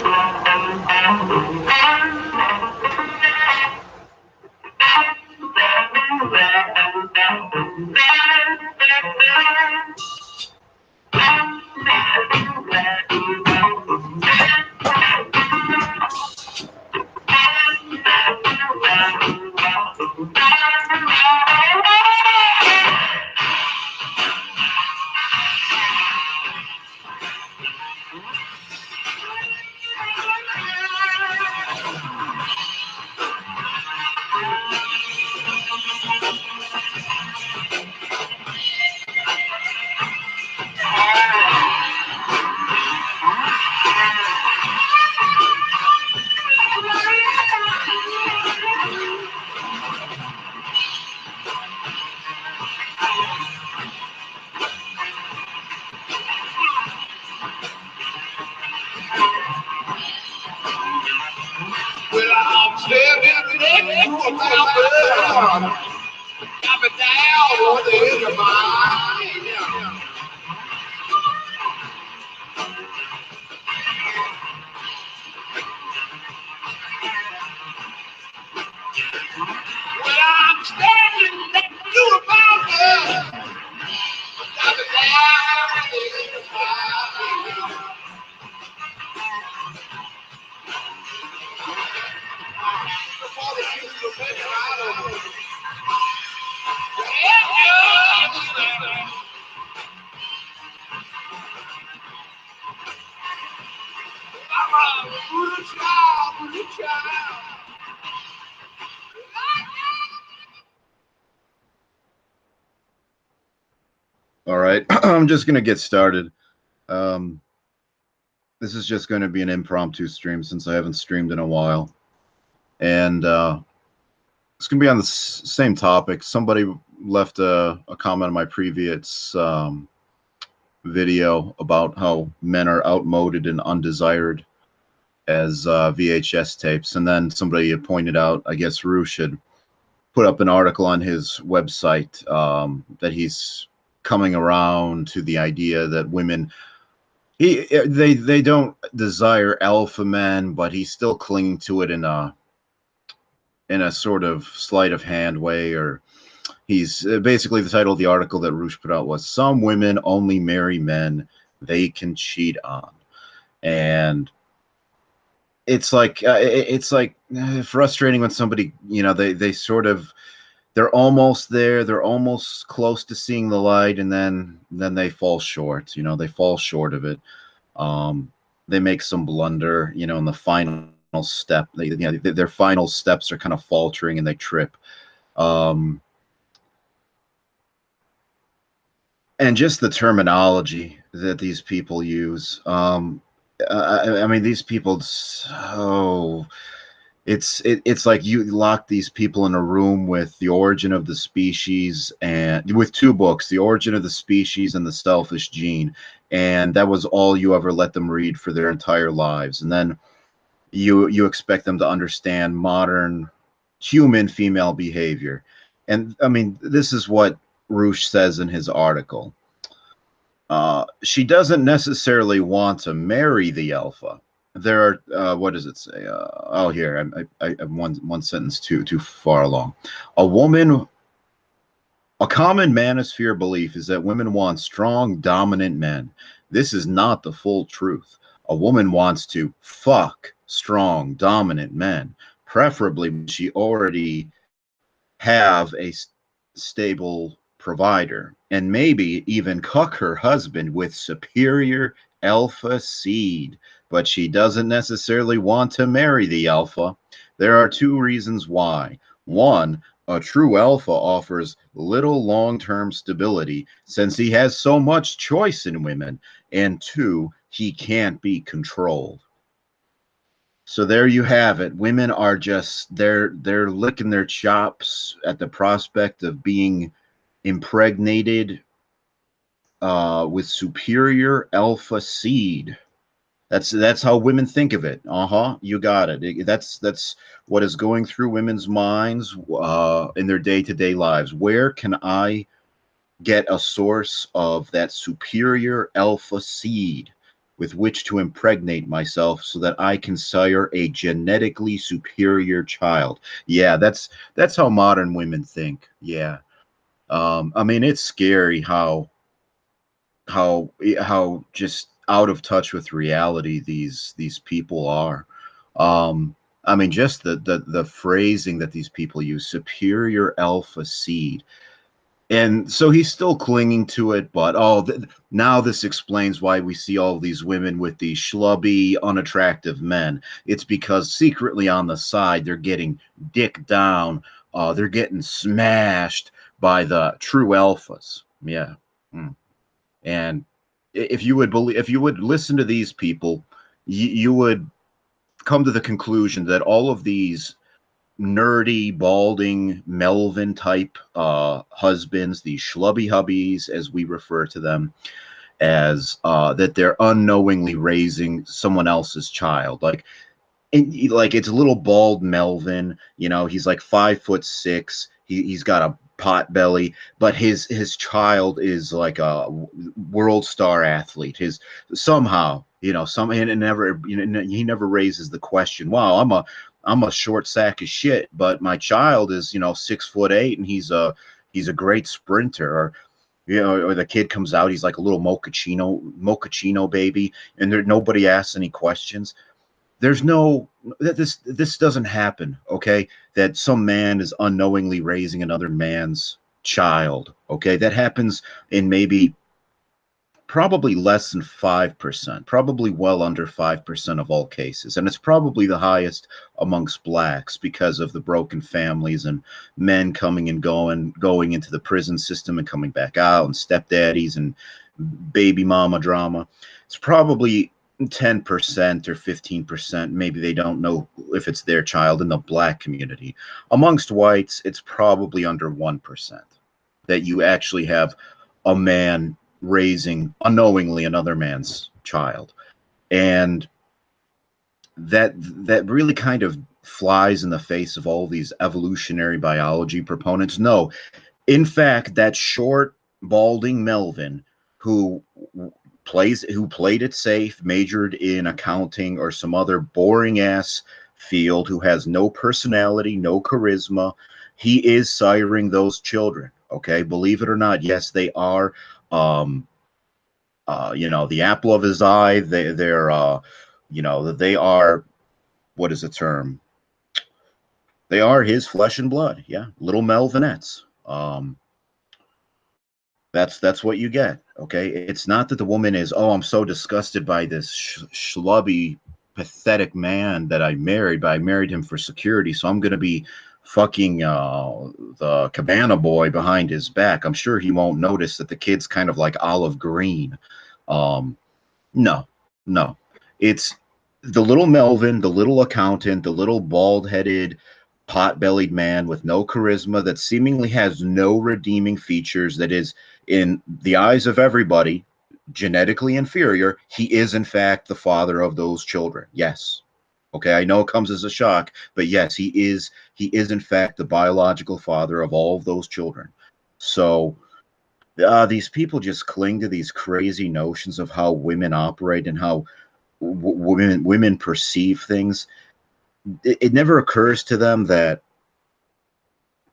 Well, right, I'm just gonna get started. Um, this is just going to be an impromptu stream since I haven't streamed in a while, and uh, it's gonna be on the same topic. Somebody left a, a comment on my previous um, video about how men are outmoded and undesired as uh, VHS tapes, and then somebody had pointed out, I guess Roosh should put up an article on his website um, that he's coming around to the idea that women he they they don't desire alpha men but he's still clinging to it in a in a sort of sleight of hand way or he's uh, basically the title of the article that Roosh put out was some women only marry men they can cheat on. And it's like uh, it's like frustrating when somebody you know they they sort of they're almost there they're almost close to seeing the light and then then they fall short you know they fall short of it. Um they make some blunder you know in the final step they you know th- their final steps are kind of faltering and they trip. Um and just the terminology that these people use um I, I mean these people so it's it, it's like you lock these people in a room with the origin of the species and with two books the origin of the species and the selfish gene. And that was all you ever let them read for their entire lives. And then you you expect them to understand modern human female behavior. And i mean this is what Roosh says in his article. Uh, she doesn't necessarily want to marry the alpha there are uh, what does it say? Uh, oh, here I, I, I one one sentence too too far along. A woman, a common manosphere belief is that women want strong, dominant men. This is not the full truth. A woman wants to fuck strong, dominant men, preferably when she already have a s- stable provider, and maybe even cuck her husband with superior alpha seed but she doesn't necessarily want to marry the alpha. There are two reasons why. One, a true alpha offers little long term stability since he has so much choice in women. And two, he can't be controlled. So there you have it. Women are just they're they're licking their chops at the prospect of being impregnated uh, with superior alpha seed. That's that's how women think of it. Uh huh. You got it. That's that's what is going through women's minds uh, in their day to day lives. Where can I get a source of that superior alpha seed? with which to impregnate myself so that I can sire a genetically superior child. Yeah, that's that's how modern women think. Yeah. Um, I mean, it's scary how how how just out of touch with reality these these people are. Um, I mean, just the the the phrasing that these people use, superior alpha seed and so he's still clinging to it but oh th- now this explains why we see all these women with these schlubby unattractive men it's because secretly on the side they're getting dick down uh, they're getting smashed by the true alphas yeah mm. and if you would believe if you would listen to these people you, you would come to the conclusion that all of these nerdy, balding, Melvin type uh, husbands, these schlubby hubbies, as we refer to them, as uh, that they're unknowingly raising someone else's child. Like, and, like it's a little bald Melvin. You know, he's like five foot six. He, he's got a pot belly, but his his child is like a world star athlete. His somehow, you know, some and never, you know, he never raises the question. Wow, I'm a I'm a short sack of shit, but my child is, you know, six foot eight and he's a he's a great sprinter. Or you know, or the kid comes out, he's like a little mochaccino, mochaccino baby, and there nobody asks any questions. There's no that this this doesn't happen, okay? That some man is unknowingly raising another man's child. Okay, that happens in maybe probably less than 5%, probably well under 5% of all cases. And it's probably the highest amongst blacks because of the broken families and men coming and going, going into the prison system and coming back out, and stepdaddies and baby mama drama. It's probably 10% or 15%. Maybe they don't know if it's their child in the black community. Amongst whites, it's probably under 1% that you actually have a man raising unknowingly another man's child and that that really kind of flies in the face of all these evolutionary biology proponents no in fact that short balding melvin who plays who played it safe majored in accounting or some other boring ass field who has no personality no charisma he is siring those children okay believe it or not yes they are um, uh, you know, the apple of his eye. They, they're, uh, you know, they are, what is the term? They are his flesh and blood. Yeah, little Melvinettes. Um, that's that's what you get. Okay, it's not that the woman is. Oh, I'm so disgusted by this sh- schlubby, pathetic man that I married, but I married him for security, so I'm going to be fucking uh, the cabana boy behind his back, I'm sure he won't notice that the kid's kind of like olive green. Um, no, no, it's the little Melvin, the little accountant, the little bald headed, pot bellied man with no charisma that seemingly has no redeeming features, that is, in the eyes of everybody, genetically inferior. He is, in fact, the father of those children. Yes. Okay, I know it comes as a shock, but yes, he is he is in fact the biological father of all of those children. So uh, these people just cling to these crazy notions of how women operate and how w- women women perceive things. It, it never occurs to them that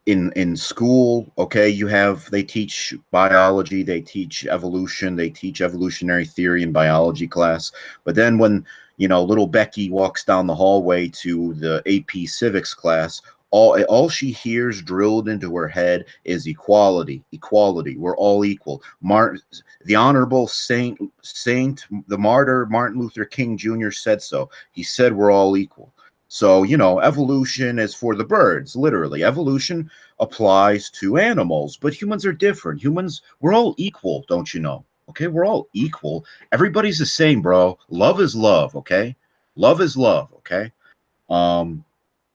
in in school okay you have they teach biology they teach evolution they teach evolutionary theory in biology class but then when you know, little Becky walks down the hallway to the AP civics class. All, all she hears drilled into her head is equality, equality. We're all equal. Martin, the honorable Saint, Saint, the martyr Martin Luther King Jr. said so. He said we're all equal. So, you know, evolution is for the birds, literally. Evolution applies to animals, but humans are different. Humans, we're all equal, don't you know? Okay, we're all equal. Everybody's the same, bro. Love is love, okay? Love is love, okay? Um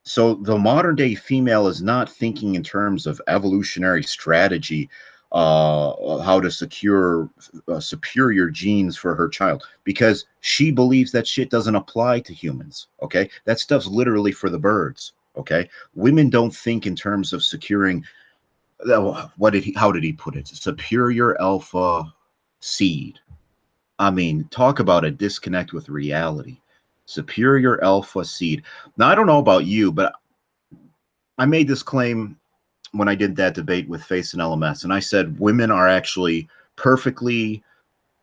so the modern day female is not thinking in terms of evolutionary strategy uh, how to secure uh, superior genes for her child because she believes that shit doesn't apply to humans. Okay, that stuff's literally for the birds. Okay, women don't think in terms of securing. Uh, what did he? How did he put it? Superior alpha seed. I mean, talk about a disconnect with reality. Superior alpha seed. Now, I don't know about you, but I made this claim when I did that debate with Face and LMS, and I said women are actually perfectly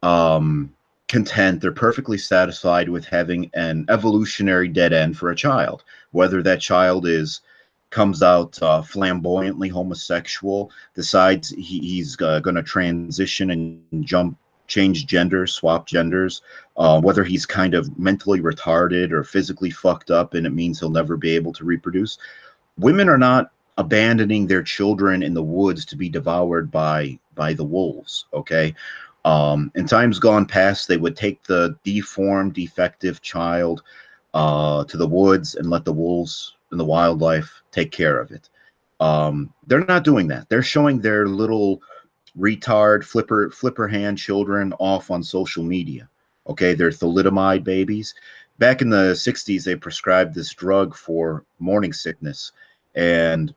um, content. They're perfectly satisfied with having an evolutionary dead end for a child, whether that child is comes out uh, flamboyantly homosexual, decides he, he's uh, going to transition and jump, change genders, swap genders, uh, whether he's kind of mentally retarded or physically fucked up, and it means he'll never be able to reproduce. Women are not abandoning their children in the woods to be devoured by by the wolves. Okay. Um, in times gone past, they would take the deformed, defective child uh, to the woods and let the wolves and the wildlife take care of it. Um, they're not doing that. They're showing their little retard flipper flipper hand children off on social media. Okay, they're thalidomide babies. Back in the 60s, they prescribed this drug for morning sickness, and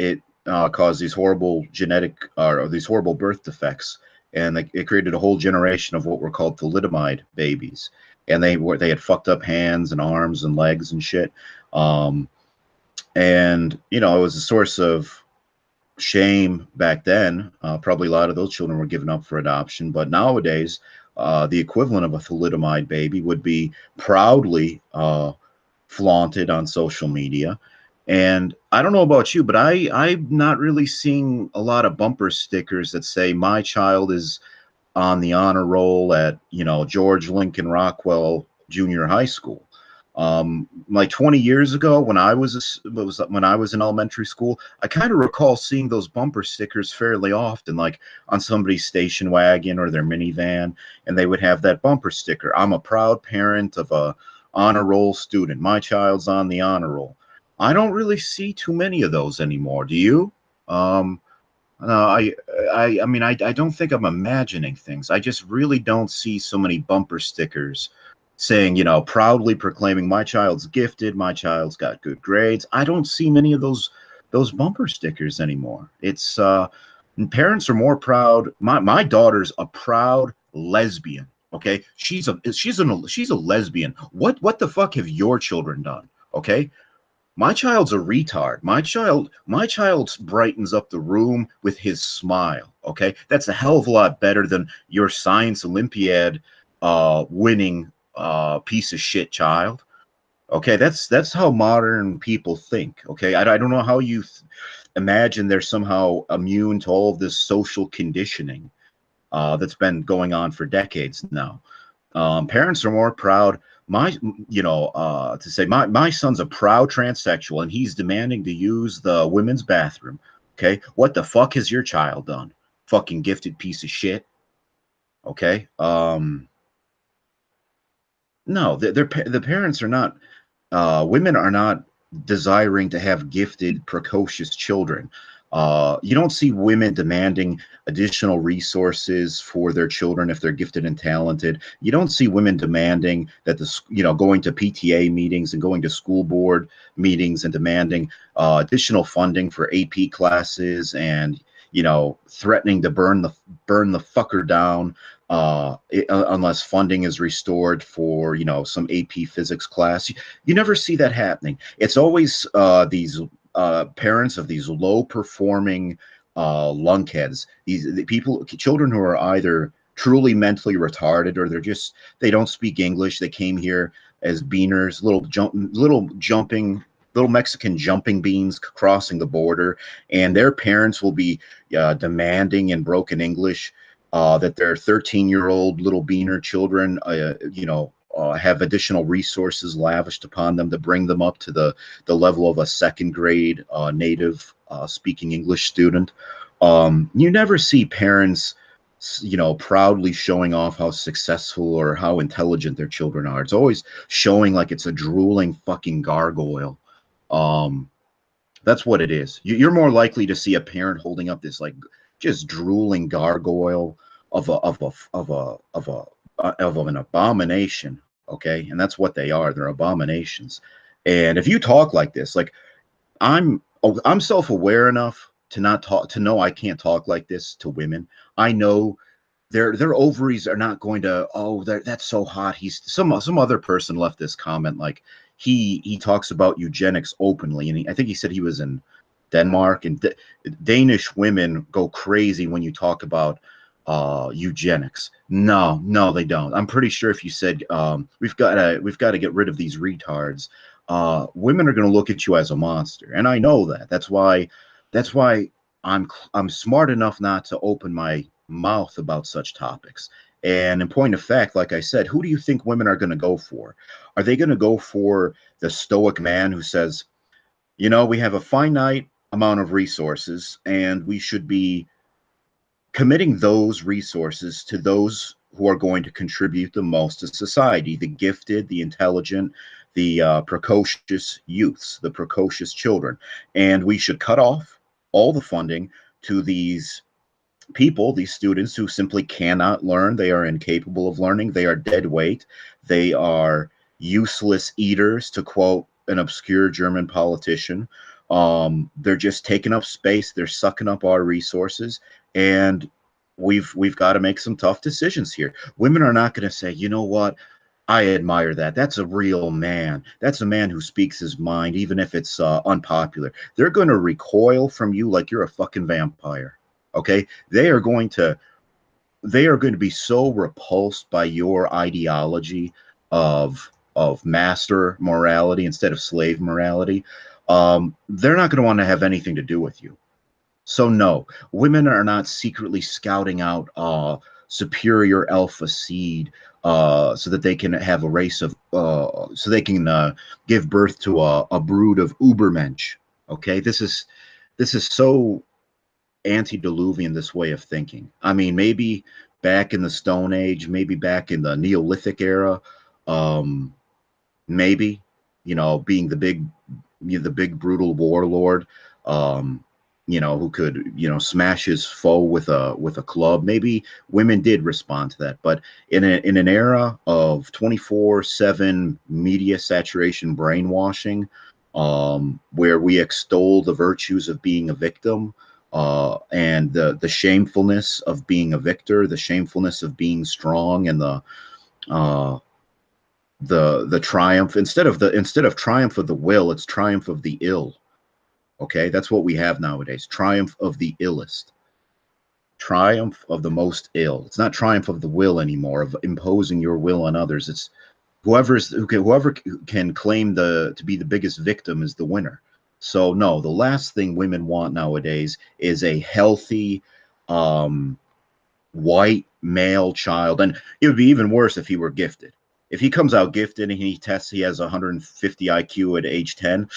it uh, caused these horrible genetic or these horrible birth defects, and it created a whole generation of what were called thalidomide babies, and they were they had fucked up hands and arms and legs and shit. Um, and you know, it was a source of shame back then. Uh, probably a lot of those children were given up for adoption, but nowadays, uh, the equivalent of a thalidomide baby would be proudly uh, flaunted on social media. And I don't know about you, but I I'm not really seeing a lot of bumper stickers that say my child is on the honor roll at you know George Lincoln Rockwell Junior High School. Um, like 20 years ago, when I was a, was when I was in elementary school, I kind of recall seeing those bumper stickers fairly often, like on somebody's station wagon or their minivan, and they would have that bumper sticker. I'm a proud parent of a honor roll student. My child's on the honor roll. I don't really see too many of those anymore. Do you? Um, no, I, I, I mean, I, I don't think I'm imagining things. I just really don't see so many bumper stickers saying, you know, proudly proclaiming my child's gifted, my child's got good grades. I don't see many of those those bumper stickers anymore. It's uh parents are more proud. My my daughter's a proud lesbian. Okay, she's a she's a she's a lesbian. What what the fuck have your children done? Okay, my child's a retard. My child, my child brightens up the room with his smile. Okay, that's a hell of a lot better than your science Olympiad uh, winning uh, piece of shit child. Okay, that's that's how modern people think. Okay, I, I don't know how you imagine they're somehow immune to all this social conditioning uh, that's been going on for decades now. Um, parents are more proud my you know uh to say my my son's a proud transsexual and he's demanding to use the women's bathroom okay? What the fuck has your child done? Fucking gifted piece of shit okay? Um no they're, they're the parents are not uh women are not desiring to have gifted precocious children uh, you don't see women demanding additional resources for their children if they're gifted and talented. You don't see women demanding that the you know going to PTA meetings and going to school board meetings and demanding uh, additional funding for AP classes and you know threatening to burn the burn the fucker down uh, it, uh, unless funding is restored for you know some AP physics class. You, you never see that happening. It's always uh, these uh, parents of these low performing uh, lunkheads, these the people, children who are either truly mentally retarded or they're just they don't speak English. They came here as beaners, little jump, little jumping, little Mexican jumping beans crossing the border, and their parents will be uh, demanding in broken English uh, that their 13 year old little beaner children, uh, you know, uh, have additional resources lavished upon them to bring them up to the, the level of a second grade uh, native uh, speaking English student. Um, you never see parents, you know, proudly showing off how successful or how intelligent their children are. It's always showing like it's a drooling fucking gargoyle. Um, that's what it is. You're more likely to see a parent holding up this like just drooling gargoyle of a of a of a of a uh, of an abomination. Okay, and that's what they are. They're abominations. And if you talk like this, like I'm, oh, I'm self-aware enough to not talk to know I can't talk like this to women. I know their their ovaries are not going to oh that's so hot he's some some other person left this comment like he he talks about eugenics openly and he, i think he said he was in denmark and D- danish women go crazy when you talk about uh eugenics no no they don't i'm pretty sure if you said um we've got to we've got to get rid of these retards uh women are going to look at you as a monster and i know that that's why that's why i'm i'm smart enough not to open my mouth about such topics. And in point of fact, like I said, who do you think women are going to go for? Are they going to go for the stoic man who says, you know, we have a finite amount of resources and we should be committing those resources to those who are going to contribute the most to society the gifted, the intelligent, the uh, precocious youths, the precocious children. And we should cut off all the funding to these people, these students who simply cannot learn, they are incapable of learning, they are dead weight, they are useless eaters, to quote an obscure German politician. Um, they're just taking up space, they're sucking up our resources, and we've we've got to make some tough decisions here. Women are not going to say, you know what, I admire that. That's a real man. That's a man who speaks his mind, even if it's uh, unpopular. They're going to recoil from you like you're a fucking vampire. Okay. They are going to they are going to be so repulsed by your ideology of of master morality instead of slave morality. Um, they're not going to want to have anything to do with you. So no, women are not secretly scouting out uh, superior alpha seed uh, so that they can have a race of uh, so they can uh, give birth to a, a brood of ubermensch. Okay, this is this is so antediluvian this way of thinking. I mean, maybe back in the Stone Age, maybe back in the Neolithic era, um, maybe you know, being the big, you know, the big brutal warlord, um, you know, who could you know smash his foe with a with a club. Maybe women did respond to that, but in a, in an era of twenty four seven media saturation, brainwashing, um, where we extol the virtues of being a victim uh, and the the shamefulness of being a victor, the shamefulness of being strong, and the uh, the the triumph instead of the instead of triumph of the will, it's triumph of the ill. Okay, that's what we have nowadays. Triumph of the illest. Triumph of the most ill. It's not triumph of the will anymore of imposing your will on others. It's whoever's who can, whoever can claim the to be the biggest victim is the winner. So no, the last thing women want nowadays is a healthy um white male child and it would be even worse if he were gifted. If he comes out gifted and he tests he has 150 IQ at age 10,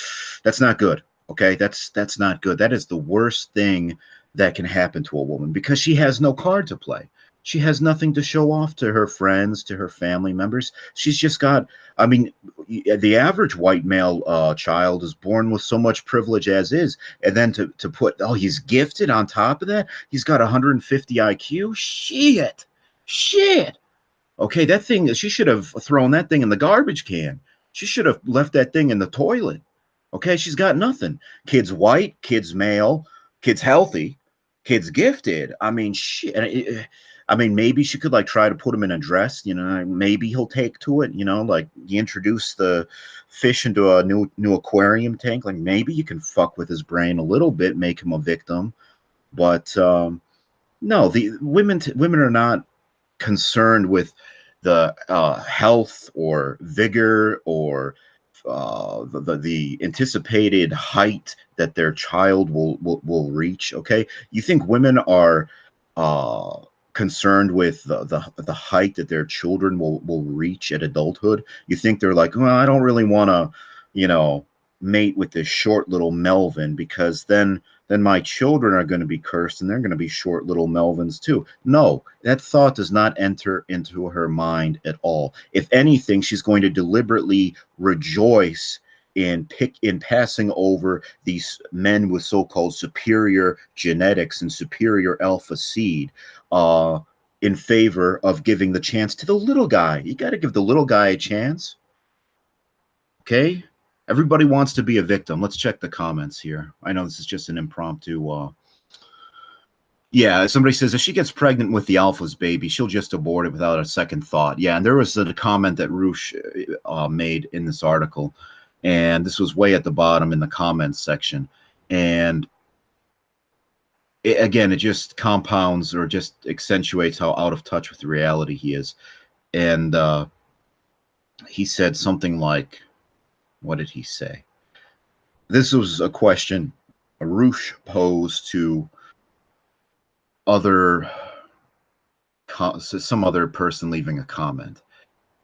that's not good. Okay? That's that's not good. That is the worst thing that can happen to a woman because she has no card to play she has nothing to show off to her friends, to her family members. She's just got, I mean, the average white male uh, child is born with so much privilege as is. And then to, to put, oh, he's gifted on top of that. He's got 150 IQ. Shit. Shit. Okay, that thing, she should have thrown that thing in the garbage can. She should have left that thing in the toilet. Okay, she's got nothing. Kid's white, kid's male, kid's healthy, kid's gifted. I mean, shit. I mean, maybe she could like try to put him in a dress, you know, maybe he'll take to it, you know, like you introduce the fish into a new new aquarium tank, like maybe you can fuck with his brain a little bit, make him a victim. But um no, the women women are not concerned with the uh, health or vigor or uh, the, the, anticipated height that their child will, will will reach. Okay, you think women are uh, concerned with the, the, the height that their children will will reach at adulthood you think they're like well i don't really want to you know mate with this short little melvin because then then my children are going to be cursed and they're going to be short little melvins too no that thought does not enter into her mind at all if anything she's going to deliberately rejoice in pick in passing over these men with so-called superior genetics and superior alpha seed uh, in favor of giving the chance to the little guy. You got to give the little guy a chance. Okay? Everybody wants to be a victim. Let's check the comments here. I know this is just an impromptu uh, Yeah, somebody says if she gets pregnant with the alpha's baby, she'll just abort it without a second thought. Yeah, and there was a comment that Roosh uh, made in this article, and this was way at the bottom in the comments section, and it, again, it just compounds or just accentuates how out of touch with reality he is, and uh, he said something like, "What did he say?" This was a question Roosh posed to other some other person leaving a comment.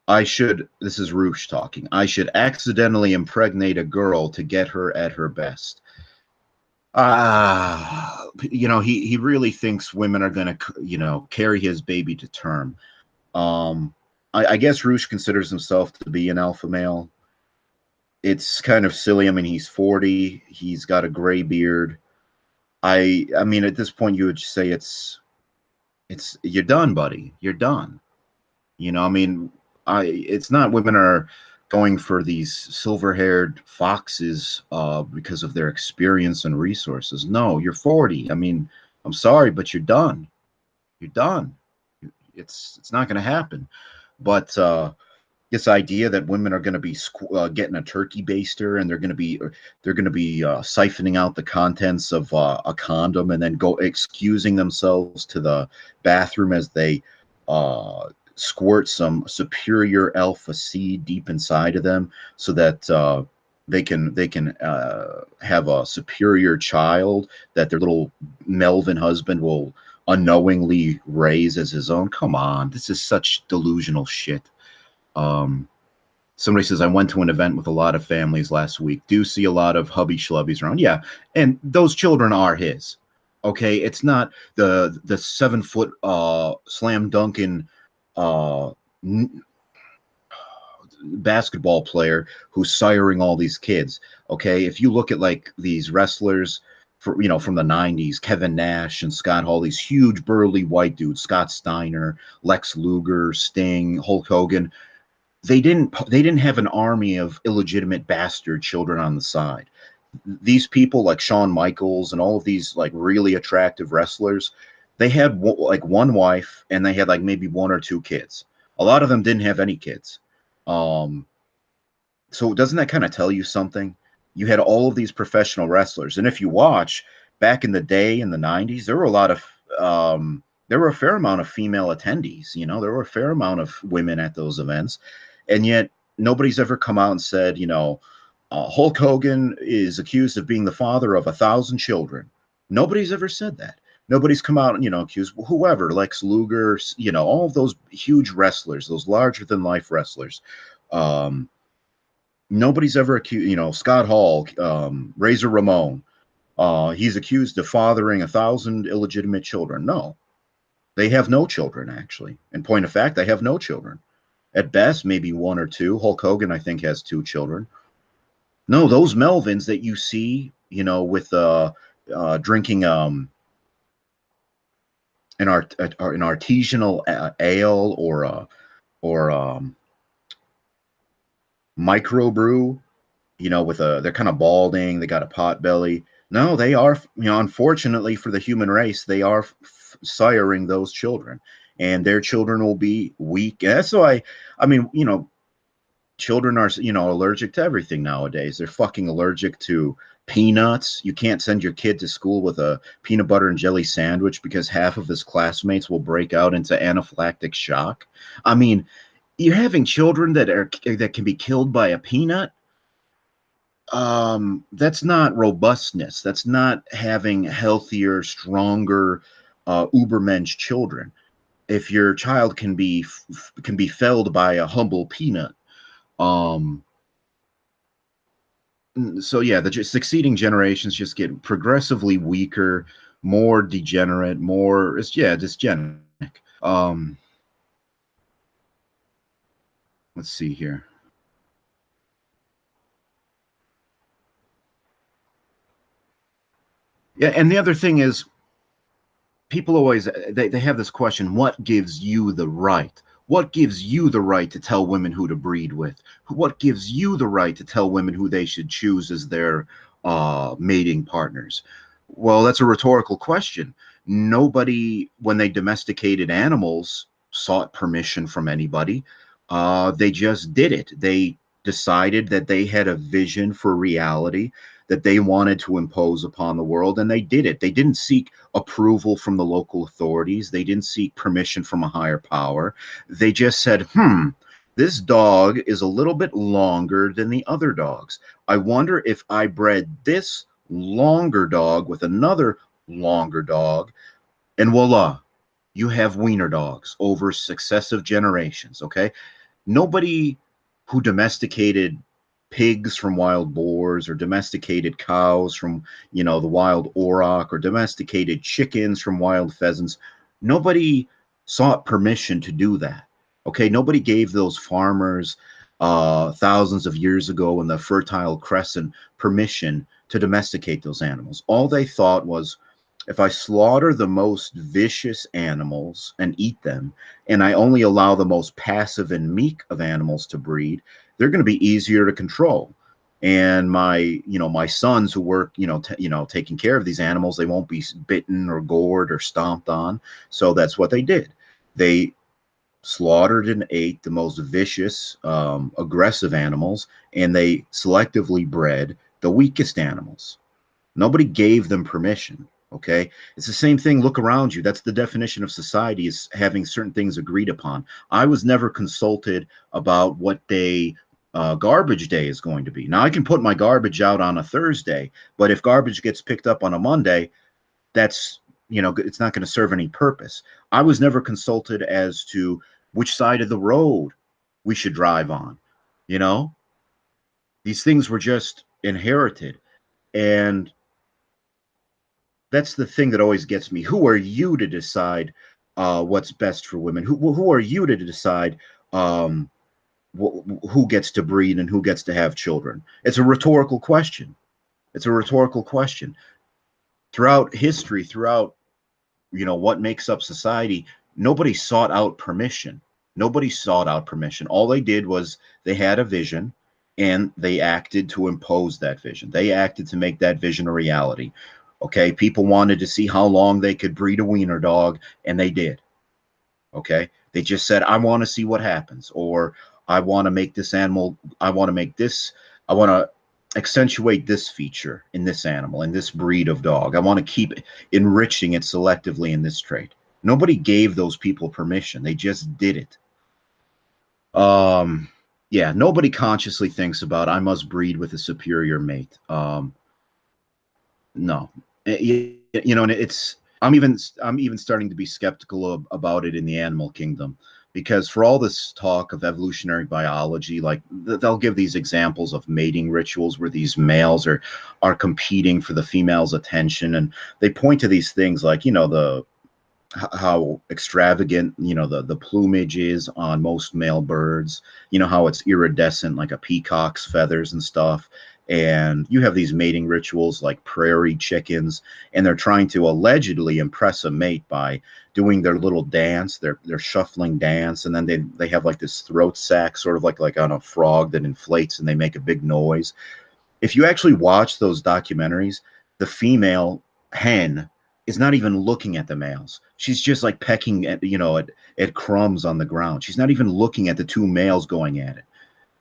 I should this is Roosh talking. I should accidentally impregnate a girl to get her at her best. Ah, uh, you know, he he really thinks women are going to, you know, carry his baby to term. Um I, I guess Roosh considers himself to be an alpha male. It's kind of silly. I mean, he's 40, he's got a gray beard I I mean at this point you would say it's it's you're done, buddy. You're done. You know, I mean, I it's not women are going for these silver-haired foxes uh, because of their experience and resources. No, you're 40. I mean, I'm sorry, but you're done. You're done. It's it's not going to happen. But uh, this idea that women are going to be uh, getting a turkey baster and they're going to be they're going to be uh, siphoning out the contents of uh, a condom and then go excusing themselves to the bathroom as they uh, squirt some superior alpha seed deep inside of them so that uh, they can they can uh, have a superior child that their little Melvin husband will unknowingly raise as his own. Come on, this is such delusional shit. Um, somebody says I went to an event with a lot of families last week. Do see a lot of hubby schlubbies around. Yeah, and those children are his. Okay, it's not the the seven foot uh, slam dunking uh, n- basketball player who's siring all these kids. Okay, if you look at like these wrestlers for you know from the 90s kevin nash and scott hall these huge burly white dudes scott steiner lex luger sting hulk hogan they didn't they didn't have an army of illegitimate bastard children on the side. These people like Shawn Michaels and all of these like really attractive wrestlers they had like one wife and they had like maybe one or two kids. A lot of them didn't have any kids. Um so doesn't that kind of tell you something? You had all of these professional wrestlers and if you watch back in the day in the 90s there were a lot of um there were a fair amount of female attendees you know? There were a fair amount of women at those events and yet nobody's ever come out and said, you know, uh, Hulk Hogan is accused of being the father of a thousand children. Nobody's ever said that. Nobody's come out and you know accused whoever, Lex Luger, you know, all those huge wrestlers, those larger than life wrestlers. Um, nobody's ever accused, you know, Scott Hall, um, Razor Ramon. Uh, he's accused of fathering a thousand illegitimate children. No, they have no children, actually. In point of fact, they have no children. At best, maybe one or two. Hulk Hogan, I think, has two children. No, those Melvins that you see, you know, with uh, uh drinking um an art an artisanal uh, ale or uh or um microbrew, you know, with a they're kind of balding, they got a pot belly. No, they are, you know, unfortunately for the human race, they are siring those children and their children will be weak. And that's why, I mean, you know, children are, you know, allergic to everything nowadays. They're fucking allergic to peanuts. You can't send your kid to school with a peanut butter and jelly sandwich because half of his classmates will break out into anaphylactic shock. I mean, you're having children that are that can be killed by a peanut um that's not robustness that's not having healthier stronger uh ubermensch children if your child can be can be felled by a humble peanut um so yeah the succeeding generations just get progressively weaker more degenerate more it's yeah dysgenic. Um let's see here. Yeah and the other thing is people always they, they have this question what gives you the right? What gives you the right to tell women who to breed with? What gives you the right to tell women who they should choose as their uh, mating partners? Well that's a rhetorical question. Nobody when they domesticated animals sought permission from anybody. Uh, they just did it. They decided that they had a vision for reality that they wanted to impose upon the world and they did it they didn't seek approval from the local authorities they didn't seek permission from a higher power they just said hmm this dog is a little bit longer than the other dogs. I wonder if I bred this longer dog with another longer dog, and voila, you have wiener dogs over successive generations. Okay. Nobody who domesticated pigs from wild boars or domesticated cows from, you know, the wild auroch or domesticated chickens from wild pheasants, nobody sought permission to do that Okay, nobody gave those farmers uh, thousands of years ago in the Fertile Crescent permission to domesticate those animals. All they thought was, if I slaughter the most vicious animals and eat them, and I only allow the most passive and meek of animals to breed, they're going to be easier to control. And my, you know, my sons who work, you know, you know, taking care of these animals, they won't be bitten or gored or stomped on. So that's what they did. They slaughtered and ate the most vicious, um, aggressive animals, and they selectively bred the weakest animals. Nobody gave them permission. Okay, it's the same thing. Look around you. That's the definition of society is having certain things agreed upon. I was never consulted about what day uh, garbage day is going to be. Now I can put my garbage out on a Thursday, but if garbage gets picked up on a Monday, that's you know it's not going to serve any purpose. I was never consulted as to which side of the road we should drive on you know? These things were just inherited and that's the thing that always gets me. Who are you to decide uh, what's best for women? Who, who are you to decide um, who gets to breed and who gets to have children. It's a rhetorical question. It's a rhetorical question. Throughout history throughout you know what makes up society nobody sought out permission. Nobody sought out permission. All they did was they had a vision and they acted to impose that vision. They acted to make that vision a reality. Okay? People wanted to see how long they could breed a wiener dog and they did. Okay? They just said i want to see what happens or i want to make this animal i want to make this i want to accentuate this feature in this animal, in this breed of dog. I want to keep enriching it selectively in this trait. Nobody gave those people permission. They just did it. Um, yeah, nobody consciously thinks about I must breed with a superior mate. Um, no, you, eh, you know, and it's I'm even I'm even starting to be skeptical of, about it in the animal kingdom because for all this talk of evolutionary biology like they'll give these examples of mating rituals where these males are are competing for the female's attention and they point to these things like you know the how extravagant you know the the plumage is on most male birds you know how it's iridescent like a peacock's feathers and stuff and you have these mating rituals like prairie chickens and they're trying to allegedly impress a mate by doing their little dance their their shuffling dance and then they they have like this throat sac sort of like like on a frog that inflates and they make a big noise. If you actually watch those documentaries the female hen is not even looking at the males. She's just like pecking at you know at, at crumbs on the ground. She's not even looking at the two males going at it.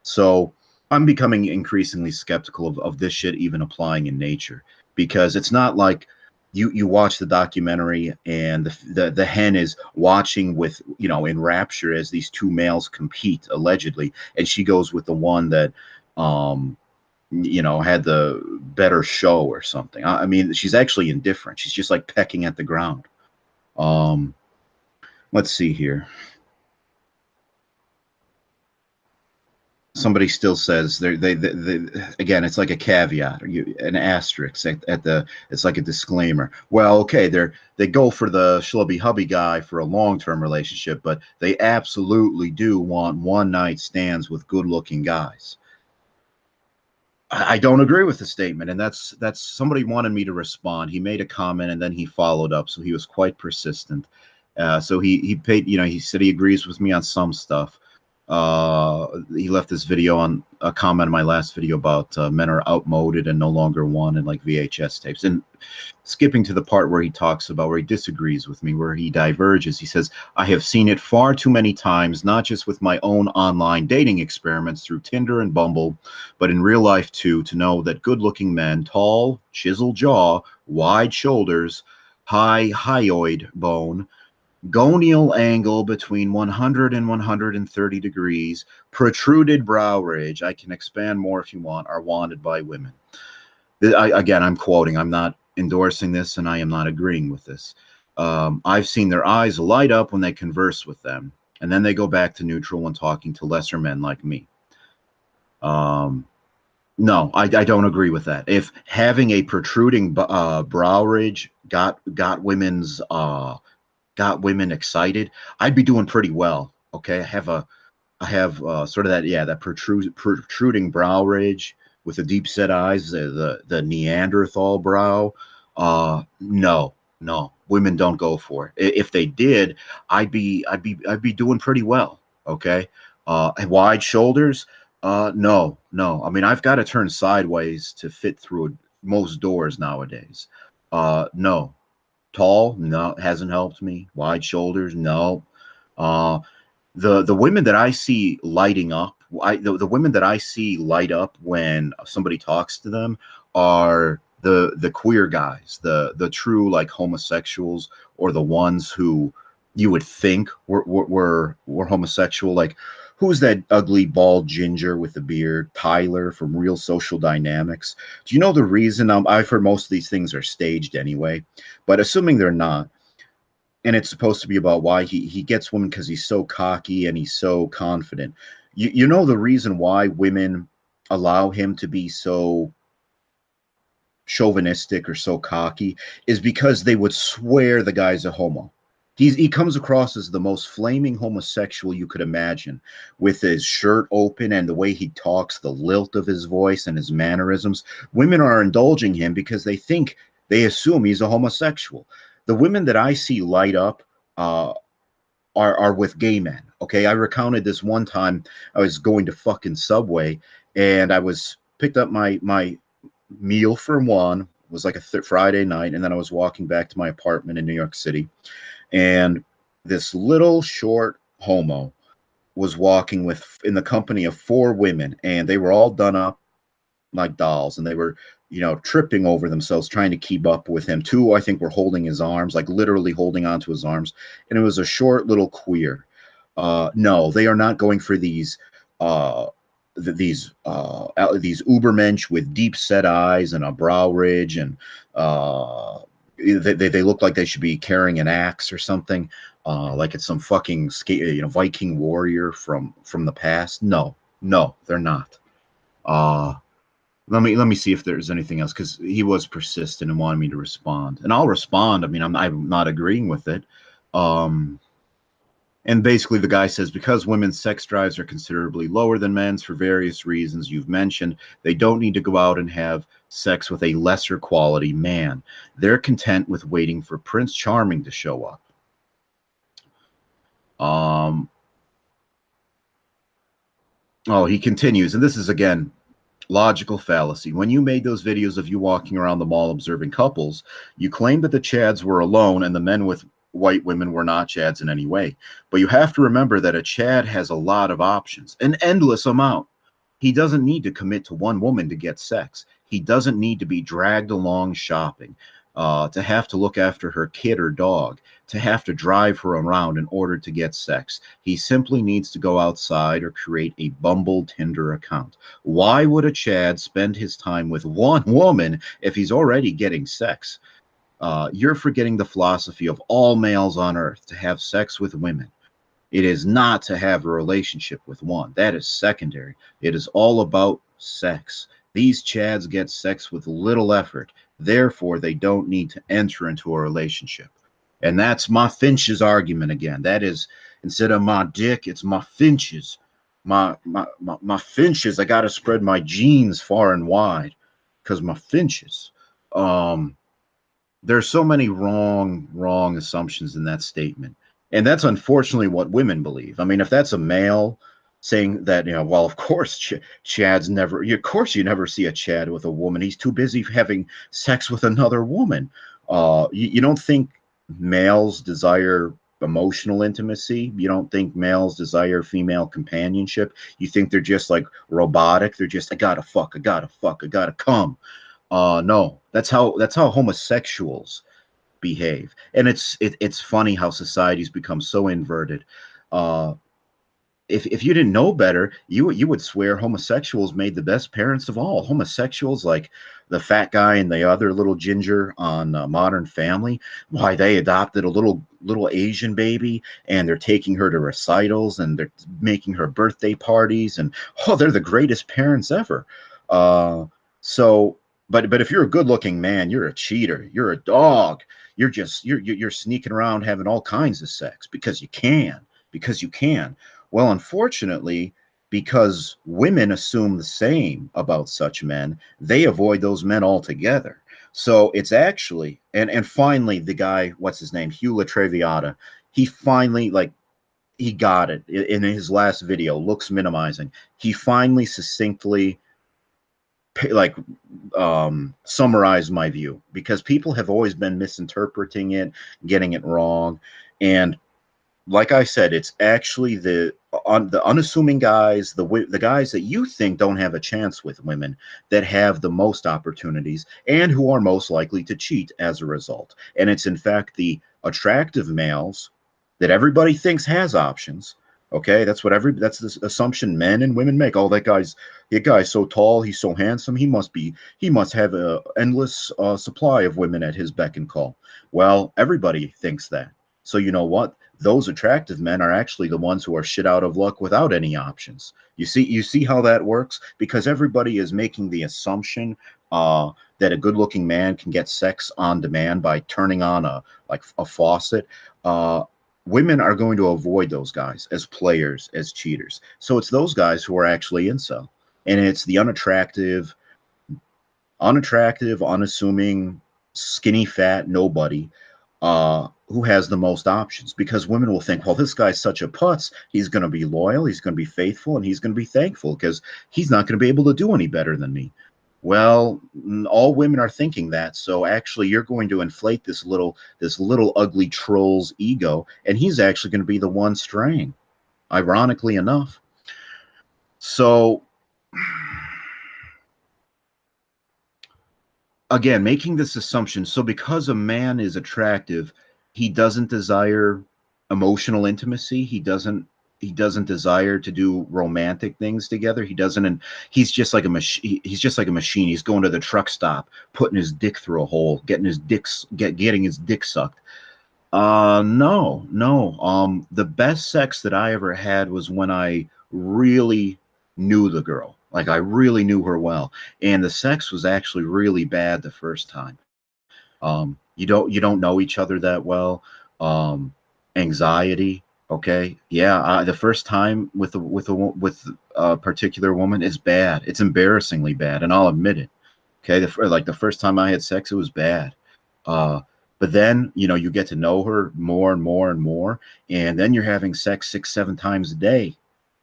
So I'm becoming increasingly skeptical of, of this shit even applying in nature because it's not like you you watch the documentary and the, the the hen is watching with you know in rapture as these two males compete allegedly and she goes with the one that um you know had the better show or something. I, I mean she's actually indifferent. She's just like pecking at the ground. Um let's see here somebody still says they, they, they, again it's like a caveat or you, an asterisk at, at, the it's like a disclaimer. Well okay they're they go for the schlubby hubby guy for a long-term relationship but they absolutely do want one night stands with good looking guys. I, I don't agree with the statement and that's that's somebody wanted me to respond. He made a comment and then he followed up so he was quite persistent. Uh, so he he paid you know he said he agrees with me on some stuff Uh, he left this video on a comment on my last video about uh, men are outmoded and no longer wanted, like VHS tapes. And skipping to the part where he talks about where he disagrees with me, where he diverges, he says, I have seen it far too many times, not just with my own online dating experiments through Tinder and Bumble, but in real life too, to know that good looking men, tall, chiseled jaw, wide shoulders, high hyoid bone, gonial angle between 100 and 130 degrees, protruded brow ridge, I can expand more if you want, are wanted by women. I, again, I'm quoting, I'm not endorsing this and I am not agreeing with this. Um, I've seen their eyes light up when they converse with them, and then they go back to neutral when talking to lesser men like me. Um, no, I, I don't agree with that. If having a protruding uh, brow ridge got got women's uh, got women excited, I'd be doing pretty well. Okay, I have a, I have uh, sort of that yeah that protrude, protruding brow ridge with the deep set eyes, the the, the Neanderthal brow. Uh, no, no, women don't go for it. If they did, I'd be I'd be I'd be doing pretty well. Okay, uh, wide shoulders. Uh, no, no. I mean, I've got to turn sideways to fit through most doors nowadays. Uh, no, tall no hasn't helped me. Wide shoulders no. Uh the the women that i see lighting up I, the, the women that i see light up when somebody talks to them are the the queer guys the the true like homosexuals or the ones who you would think were were were, were homosexual. Like who's that ugly bald ginger with the beard? Tyler from Real Social Dynamics. Do you know the reason? Um, I've heard most of these things are staged anyway, but assuming they're not, and it's supposed to be about why he he gets women because he's so cocky and he's so confident. You you know the reason why women allow him to be so chauvinistic or so cocky is because they would swear the guy's a homo He's, he comes across as the most flaming homosexual you could imagine with his shirt open and the way he talks, the lilt of his voice and his mannerisms. Women are indulging him because they think, they assume he's a homosexual. The women that I see light up uh, are, are with gay men. Okay. I recounted this one time I was going to fucking Subway and I was picked up my, my meal from one. It was like a th- Friday night. And then I was walking back to my apartment in New York City and this little short homo was walking with in the company of four women and they were all done up like dolls and they were you know tripping over themselves trying to keep up with him. Two i think were holding his arms like literally holding onto his arms and it was a short little queer. Uh no they are not going for these uh th- these uh these ubermensch with deep set eyes and a brow ridge and uh they, they, they look like they should be carrying an axe or something uh, like it's some fucking skate, you know viking warrior from from the past. No no they're not. Uh let me let me see if there's anything else because he was persistent and wanted me to respond. And i'll respond i mean i'm, I'm not agreeing with it. Um and basically, the guy says because women's sex drives are considerably lower than men's for various reasons you've mentioned, they don't need to go out and have sex with a lesser quality man. They're content with waiting for Prince Charming to show up. Um, oh, he continues, and this is again logical fallacy. When you made those videos of you walking around the mall observing couples, you claimed that the Chads were alone and the men with white women were not Chads in any way. But you have to remember that a Chad has a lot of options, an endless amount. He doesn't need to commit to one woman to get sex. He doesn't need to be dragged along shopping, uh, to have to look after her kid or dog, to have to drive her around in order to get sex. He simply needs to go outside or create a Bumble Tinder account. Why would a Chad spend his time with one woman if he's already getting sex? Uh, you're forgetting the philosophy of all males on earth to have sex with women. It is not to have a relationship with one. That is secondary. It is all about sex. These Chads get sex with little effort. Therefore, they don't need to enter into a relationship. And that's my Finch's argument again. That is instead of my dick, it's my Finch's. My my my, my Finch's. I got to spread my genes far and wide because my Finch's. Um, there's so many wrong wrong assumptions in that statement. And that's unfortunately what women believe. I mean if that's a male saying that you know well of course Ch- chad's never of course you never see a chad with a woman. He's too busy having sex with another woman. Uh you, you don't think males desire emotional intimacy? You don't think males desire female companionship? You think they're just like robotic? They're just i gotta fuck i gotta fuck i gotta come uh no that's how that's how homosexuals behave and it's it, it's funny how society's become so inverted uh if, if you didn't know better, you you would swear homosexuals made the best parents of all. Homosexuals, like the fat guy and the other little ginger on uh, Modern Family, why they adopted a little little Asian baby and they're taking her to recitals and they're making her birthday parties and oh, they're the greatest parents ever. Uh, so, but but if you're a good looking man, you're a cheater. You're a dog. You're just you're you're sneaking around having all kinds of sex because you can because you can well, unfortunately, because women assume the same about such men, they avoid those men altogether. So it's actually, and and finally, the guy, what's his name, Hugh LaTraviata, he finally like he got it in his last video, looks minimizing. He finally succinctly like um summarized my view because people have always been misinterpreting it, getting it wrong, and like I said, it's actually the on the unassuming guys, the the guys that you think don't have a chance with women that have the most opportunities and who are most likely to cheat as a result. And it's in fact the attractive males that everybody thinks has options. Okay, that's what every that's the assumption men and women make. Oh, that guy's that guy's so tall, he's so handsome, he must be he must have a endless uh, supply of women at his beck and call. Well, everybody thinks that. So you know what? those attractive men are actually the ones who are shit out of luck without any options. You see, you see how that works because everybody is making the assumption uh, that a good-looking man can get sex on demand by turning on a like a faucet. Uh, women are going to avoid those guys as players, as cheaters. So it's those guys who are actually incel, and it's the unattractive, unattractive, unassuming, skinny, fat nobody uh, who has the most options because women will think, well, this guy's such a putz. He's going to be loyal, he's going to be faithful, and he's going to be thankful because he's not going to be able to do any better than me. Well, all women are thinking that. So actually, you're going to inflate this little this little ugly troll's ego, and he's actually going to be the one straying. Ironically enough. So again, making this assumption. So because a man is attractive he doesn't desire emotional intimacy. He doesn't he doesn't desire to do romantic things together. He doesn't, and he's just like a machine. He's just like a machine. He's going to the truck stop, putting his dick through a hole, getting his dicks, get getting his dick sucked. Uh, no, no. Um, the best sex that I ever had was when I really knew the girl. Like I really knew her well, and the sex was actually really bad the first time. Um, you don't you don't know each other that well um anxiety okay? Yeah the first time with a, with a with a particular woman is bad. It's embarrassingly bad and i'll admit it. Okay? The, like the first time i had sex it was bad. Uh but then you know you get to know her more and more and more and then you're having sex six seven times a day.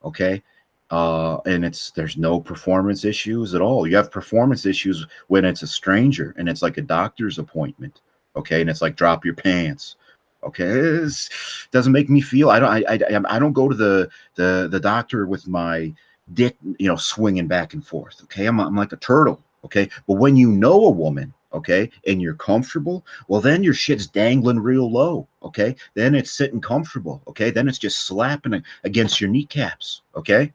Okay? Uh and it's there's no performance issues at all. You have performance issues when it's a stranger and it's like a doctor's appointment. Okay? And it's like drop your pants okay it doesn't make me feel i don't I, I i don't go to the the the doctor with my dick you know swinging back and forth okay i'm, I'm like a turtle okay but when you know a woman okay and you're comfortable well then your shit's dangling real low okay then it's sitting comfortable okay then it's just slapping against your kneecaps okay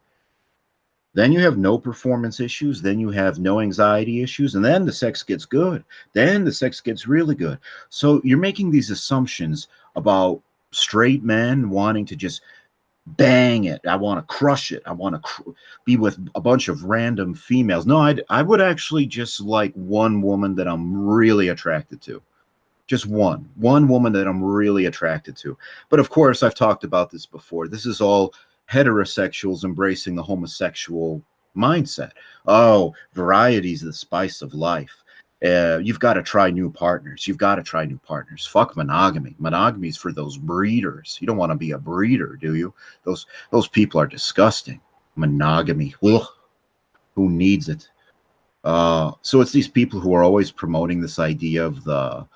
then you have no performance issues. Then you have no anxiety issues. And then the sex gets good. Then the sex gets really good. So you're making these assumptions about straight men wanting to just bang it. I want to crush it. I want to cr- be with a bunch of random females. No, I'd, I would actually just like one woman that I'm really attracted to. Just one, one woman that I'm really attracted to. But of course, I've talked about this before. This is all heterosexuals embracing the homosexual mindset. Oh, variety is the spice of life. Uh, you've got to try new partners. You've got to try new partners. Fuck monogamy. Monogamy is for those breeders. You don't want to be a breeder, do you? Those those people are disgusting. monogamy. Ugh, who needs it? Uh, so it's these people who are always promoting this idea of the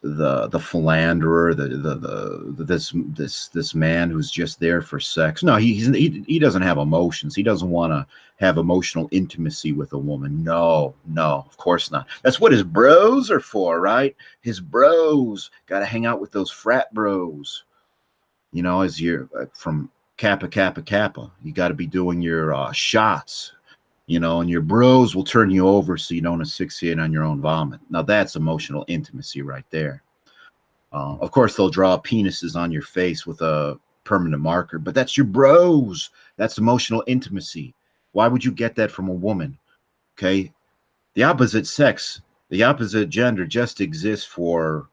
the the philanderer, the, the the this this this man who's just there for sex. No, he he he doesn't have emotions. He doesn't want to have emotional intimacy with a woman. No, no, of course not. That's what his bros are for, right? His bros got to hang out with those frat bros. You know, as you're uh, from Kappa Kappa Kappa, you got to be doing your uh, shots you know, and your bros will turn you over so you don't asphyxiate on your own vomit. Now that's emotional intimacy right there. Uh, of course, they'll draw penises on your face with a permanent marker, but that's your bros. That's emotional intimacy. Why would you get that from a woman? Okay. The opposite sex, the opposite gender just exists for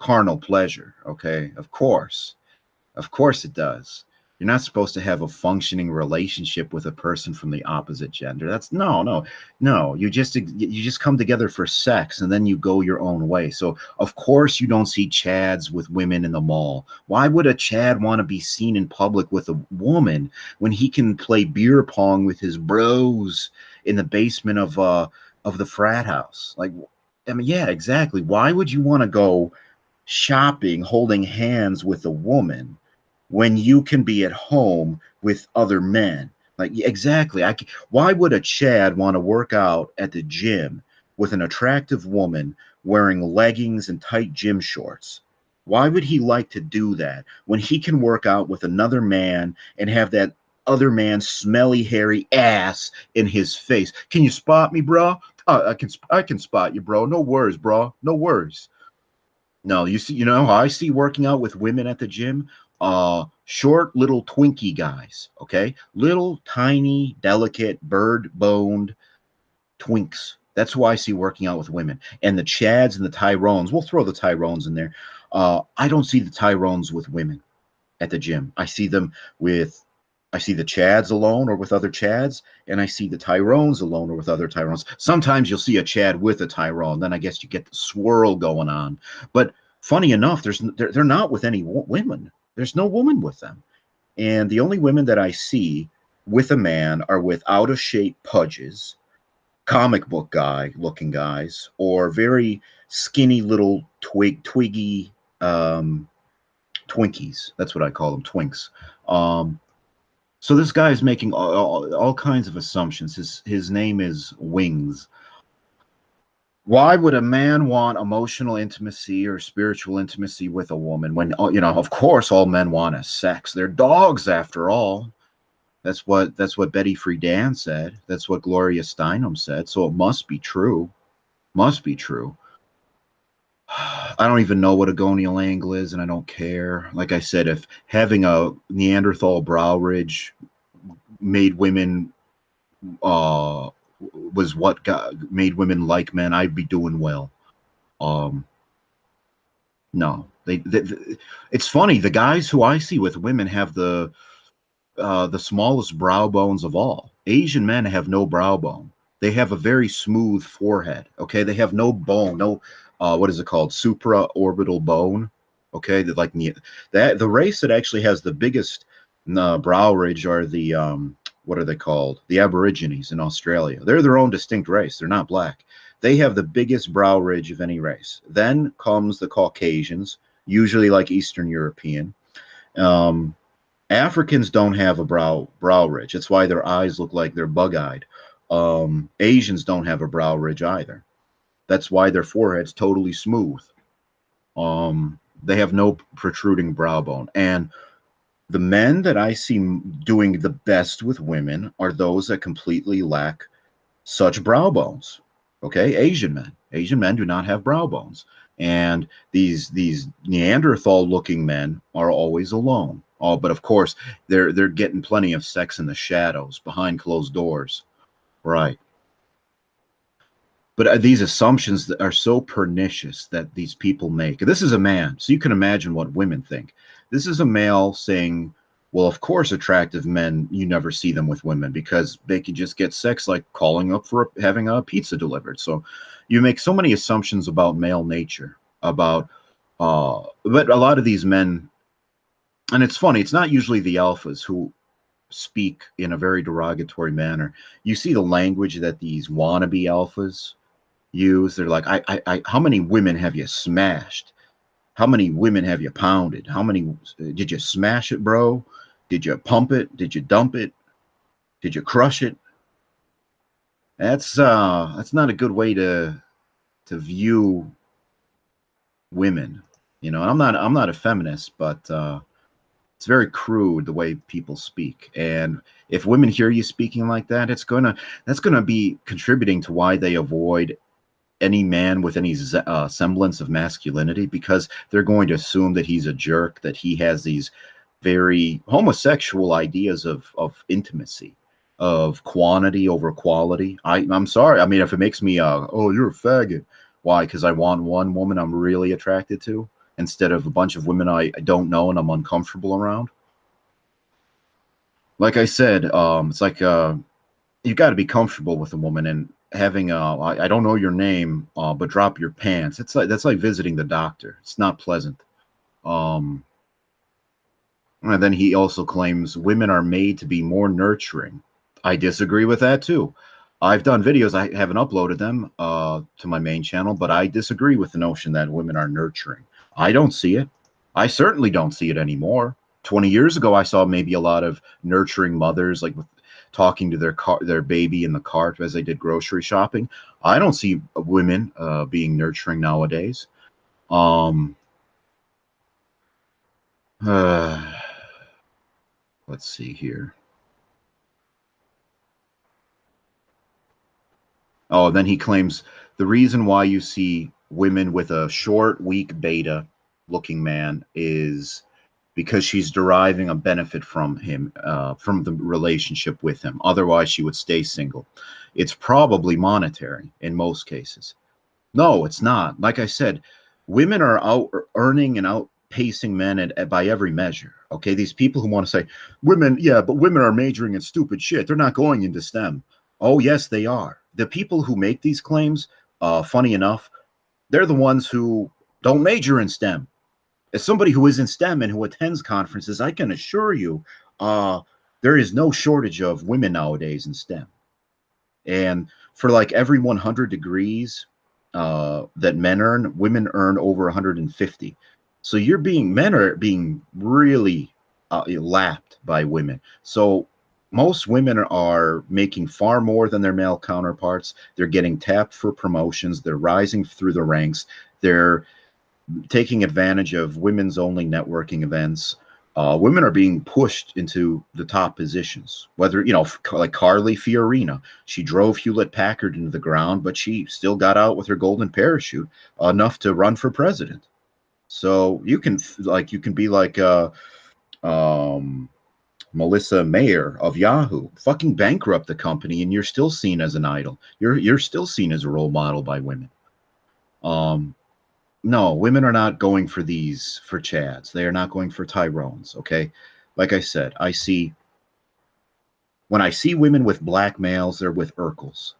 carnal pleasure. Okay. Of course. Of course it does. You're not supposed to have a functioning relationship with a person from the opposite gender. That's no, no, no. You just you just come together for sex and then you go your own way. So of course you don't see chads with women in the mall. Why would a chad want to be seen in public with a woman when he can play beer pong with his bros in the basement of uh of the frat house? Like I mean, yeah, exactly. Why would you want to go shopping holding hands with a woman? When you can be at home with other men. Like exactly, I why would a Chad want to work out at the gym with an attractive woman wearing leggings and tight gym shorts? Why would he like to do that when he can work out with another man and have that other man's smelly, hairy ass in his face? Can you spot me, bro? Uh, I can, I can spot you, bro. No worries, bro. No worries. No, you see, you know I see working out with women at the gym? Uh, short little Twinkie guys, okay? Little tiny, delicate, bird boned twinks. That's who I see working out with women. And the Chads and the Tyrones, we'll throw the Tyrones in there. Uh, I don't see the Tyrones with women at the gym. I see them with, I see the Chads alone or with other Chads, and I see the Tyrones alone or with other Tyrones. Sometimes you'll see a Chad with a Tyrone. Then I guess you get the swirl going on. But funny enough, there's they're, they're not with any women. There's no woman with them. And the only women that I see with a man are with out of shape pudges, comic book guy looking guys, or very skinny little twig twiggy um, Twinkies. That's what I call them, twinks. Um, so this guy is making all, all, all, kinds of assumptions. His his name is Wings why would a man want emotional intimacy or spiritual intimacy with a woman when uh, you know of course all men want is sex. They're dogs after all. That's what that's what betty friedan said. That's what gloria steinem said. So it must be true. Must be true. I don't even know what a gonial angle is and i don't care. Like i said if having a neanderthal brow ridge made women uh was what got, made women like men, I'd be doing well. Um, no, they, they, they, It's funny. The guys who I see with women have the uh, the smallest brow bones of all. Asian men have no brow bone. They have a very smooth forehead. Okay, they have no bone. No, uh, what is it called? Supra orbital bone. Okay, that like that the race that actually has the biggest uh, brow ridge are the um, what are they called? The Aborigines in Australia. They're their own distinct race. They're not black. They have the biggest brow ridge of any race. Then comes the Caucasians, usually like Eastern European. Um, Africans don't have a brow brow ridge. That's why their eyes look like they're bug-eyed. Um, Asians don't have a brow ridge either. That's why their forehead's totally smooth. Um, they have no protruding brow bone. And the men that I see doing the best with women are those that completely lack such brow bones. Okay, Asian men. Asian men do not have brow bones, and these these Neanderthal looking men are always alone. Oh, but of course they're they're getting plenty of sex in the shadows behind closed doors, right? But uh, these assumptions that are so pernicious that these people make. This is a man, so you can imagine what women think. This is a male saying, well, of course, attractive men, you never see them with women because they can just get sex like calling up for a, having a pizza delivered. So you make so many assumptions about male nature, about, uh, but a lot of these men, and it's funny, it's not usually the alphas who speak in a very derogatory manner. You see the language that these wannabe alphas use. They're like, I, I, I how many women have you smashed? How many women have you pounded? How many did you smash it, bro? Did you pump it? Did you dump it? Did you crush it? That's uh that's not a good way to to view women. You know, I'm not I'm not a feminist, but uh it's very crude the way people speak. And if women hear you speaking like that, it's gonna that's gonna be contributing to why they avoid any man with any uh, semblance of masculinity because they're going to assume that he's a jerk, that he has these very homosexual ideas of of intimacy, of quantity over quality. I I'm sorry. I mean, if it makes me uh oh you're a faggot, why? Because I want one woman I'm really attracted to instead of a bunch of women I, I don't know and I'm uncomfortable around. Like I said, um, it's like uh, you got to be comfortable with a woman and having a I, don't know your name, uh, but drop your pants. It's like that's like visiting the doctor. It's not pleasant. Um, and then he also claims women are made to be more nurturing. I disagree with that too. I've done videos. I haven't uploaded them uh, to my main channel, but I disagree with the notion that women are nurturing. I don't see it. I certainly don't see it anymore. 20 years ago, I saw maybe a lot of nurturing mothers, like with talking to their car, their baby in the cart as they did grocery shopping. I don't see women uh, being nurturing nowadays. Um, uh, let's see here. Oh, then he claims the reason why you see women with a short, weak beta looking man is because she's deriving a benefit from him, uh, from the relationship with him. Otherwise, she would stay single. It's probably monetary in most cases. No, it's not. Like I said, women are out earning and outpacing men at, at, by every measure. Okay, these people who want to say women, yeah, but women are majoring in stupid shit. They're not going into STEM. Oh, yes, they are. The people who make these claims, uh, funny enough, they're the ones who don't major in STEM as somebody who is in STEM and who attends conferences, I can assure you, uh, there is no shortage of women nowadays in STEM. And for like every 100 degrees uh, that men earn, women earn over 150. So you're being men are being really uh, lapped by women. So most women are making far more than their male counterparts. They're getting tapped for promotions. They're rising through the ranks. They're taking advantage of women's only networking events. Uh, women are being pushed into the top positions. Whether you know, like Carly Fiorina, she drove Hewlett Packard into the ground, but she still got out with her golden parachute enough to run for president. So you can like you can be like uh, um, Melissa Mayer of Yahoo, fucking bankrupt the company, and you're still seen as an idol. You're you're still seen as a role model by women. Um, no, women are not going for these for Chads. They are not going for Tyrones. Okay, like I said, I see when I see women with black males, they're with Urkels.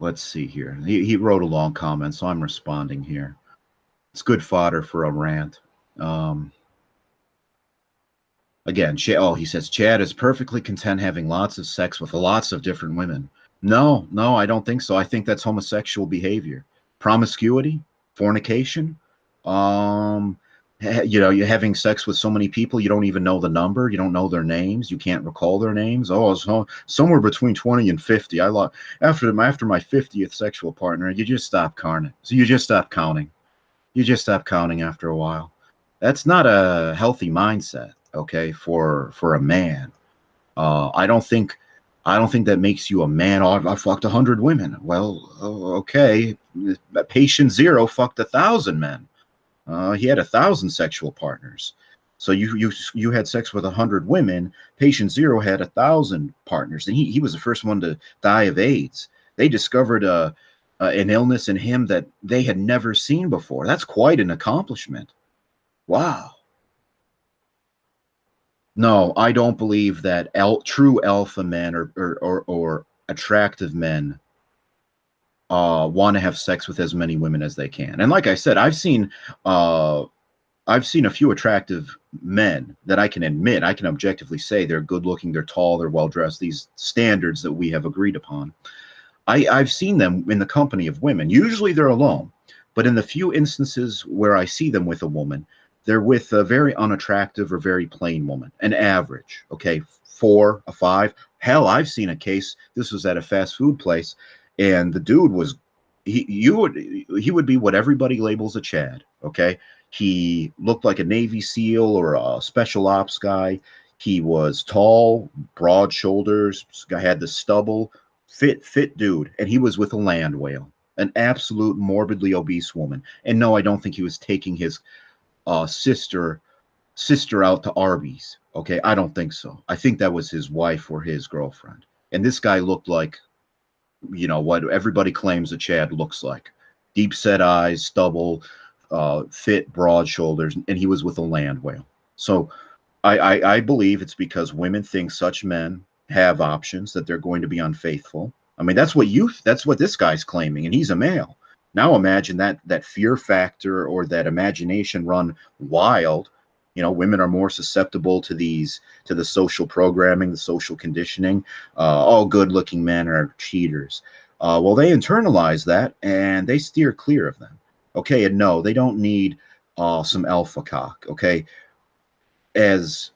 Let's see here. He, he wrote a long comment, so I'm responding here. It's good fodder for a rant. Um, again, Ch- oh, he says Chad is perfectly content having lots of sex with lots of different women. No, no, I don't think so. I think that's homosexual behavior, promiscuity, fornication. Um, you know, you're having sex with so many people you don't even know the number, you don't know their names, you can't recall their names. Oh, so somewhere between 20 and 50. I lost after my after my 50th sexual partner, you just stop counting. So you just stop counting. You just stop counting after a while. That's not a healthy mindset, okay, for for a man. Uh, I don't think I don't think that makes you a man. Oh, I fucked a hundred women. Well, okay. Patient zero fucked a thousand men. Uh, he had a thousand sexual partners. So you you you had sex with a hundred women. Patient zero had a thousand partners, and he he was the first one to die of AIDS. They discovered a, a an illness in him that they had never seen before. That's quite an accomplishment. Wow. No, I don't believe that el- true alpha men or, or, or, or attractive men uh, want to have sex with as many women as they can. And like I said, I've seen uh, I've seen a few attractive men that I can admit, I can objectively say they're good looking, they're tall, they're well dressed, these standards that we have agreed upon. I, I've seen them in the company of women. Usually they're alone, but in the few instances where I see them with a woman, they're with a very unattractive or very plain woman, an average, okay, four, a five. Hell, I've seen a case. This was at a fast food place, and the dude was he you would he would be what everybody labels a Chad, okay? He looked like a Navy SEAL or a special ops guy. He was tall, broad shoulders, had the stubble, fit, fit dude, and he was with a land whale, an absolute morbidly obese woman. And no, I don't think he was taking his uh, sister sister out to Arby's. Okay, I don't think so. I think that was his wife or his girlfriend. And this guy looked like, you know, what everybody claims a Chad looks like: deep set eyes, stubble, uh, fit, broad shoulders, and he was with a land whale. So I, I, I believe it's because women think such men have options that they're going to be unfaithful. I mean, that's what you that's what this guy's claiming, and he's a male. Now imagine that that fear factor or that imagination run wild. You know, women are more susceptible to these to the social programming, the social conditioning. Uh, all good-looking men are cheaters. Uh, well, they internalize that and they steer clear of them. Okay, and no, they don't need uh, some alpha cock. Okay, as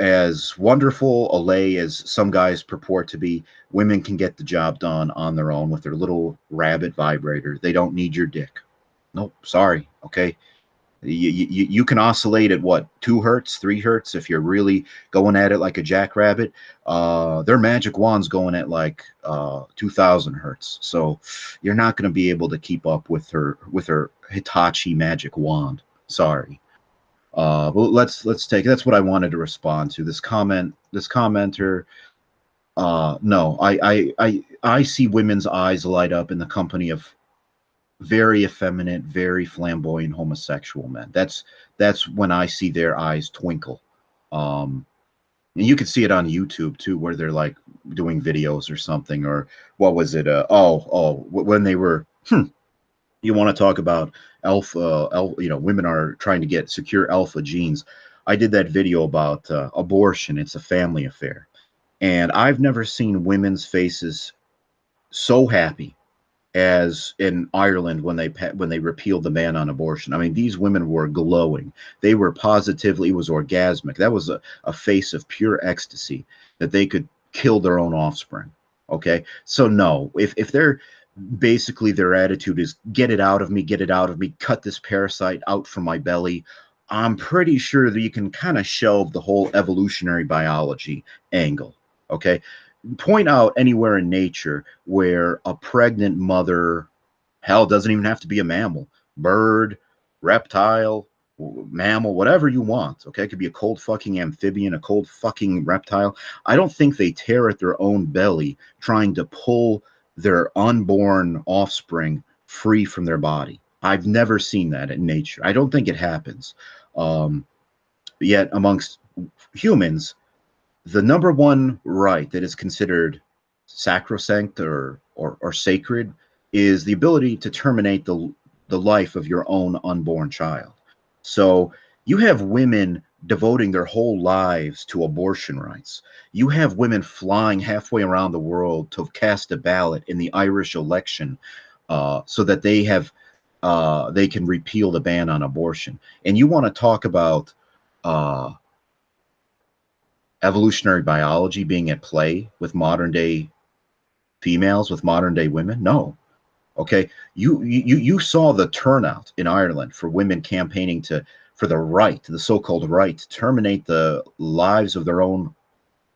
as wonderful a lay as some guys purport to be, women can get the job done on their own with their little rabbit vibrator. They don't need your dick. Nope, sorry. Okay, you, you, you can oscillate at what two hertz three hertz if you're really going at it like a jackrabbit uh their magic wand's going at like uh 2000 hertz so you're not going to be able to keep up with her with her hitachi magic wand sorry uh but let's let's take that's what i wanted to respond to this comment this commenter uh no i i i, I see women's eyes light up in the company of very effeminate, very flamboyant homosexual men. That's that's when I see their eyes twinkle. Um, and you can see it on YouTube too, where they're like doing videos or something, or what was it? Uh, oh, oh, when they were. Hmm, you want to talk about alpha, alpha? You know, women are trying to get secure alpha genes. I did that video about uh, abortion. It's a family affair, and I've never seen women's faces so happy as in Ireland when they when they repealed the ban on abortion. I mean, these women were glowing. They were positively it was orgasmic. That was a, a face of pure ecstasy that they could kill their own offspring. Okay, so no, if if they're basically their attitude is get it out of me, get it out of me, cut this parasite out from my belly. I'm pretty sure that you can kind of shelve the whole evolutionary biology angle. Okay, point out anywhere in nature where a pregnant mother, hell, doesn't even have to be a mammal, bird, reptile, mammal, whatever you want. Okay, it could be a cold fucking amphibian, a cold fucking reptile. I don't think they tear at their own belly trying to pull their unborn offspring free from their body. I've never seen that in nature. I don't think it happens. Um, yet amongst humans, the number one right that is considered sacrosanct or, or, or sacred is the ability to terminate the, the life of your own unborn child. So you have women devoting their whole lives to abortion rights. You have women flying halfway around the world to cast a ballot in the Irish election uh, so that they have uh, they can repeal the ban on abortion. And you want to talk about uh, evolutionary biology being at play with modern day females with modern day women no okay you you you saw the turnout in ireland for women campaigning to for the right the so-called right to terminate the lives of their own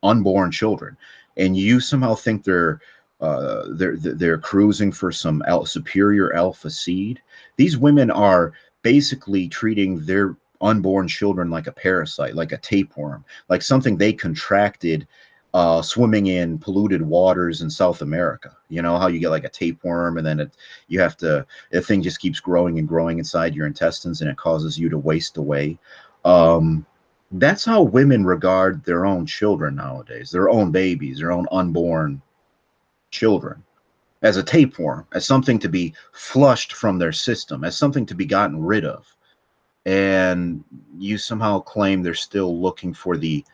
unborn children. And you somehow think they're uh, they're they're cruising for some al- superior alpha seed? These women are basically treating their unborn children like a parasite, like a tapeworm, like something they contracted uh, swimming in polluted waters in South America. You know how you get like a tapeworm, and then it you have to the thing just keeps growing and growing inside your intestines, and it causes you to waste away. Um, that's how women regard their own children nowadays, their own babies, their own unborn children, as a tapeworm, as something to be flushed from their system, as something to be gotten rid of and you somehow claim they're still looking for the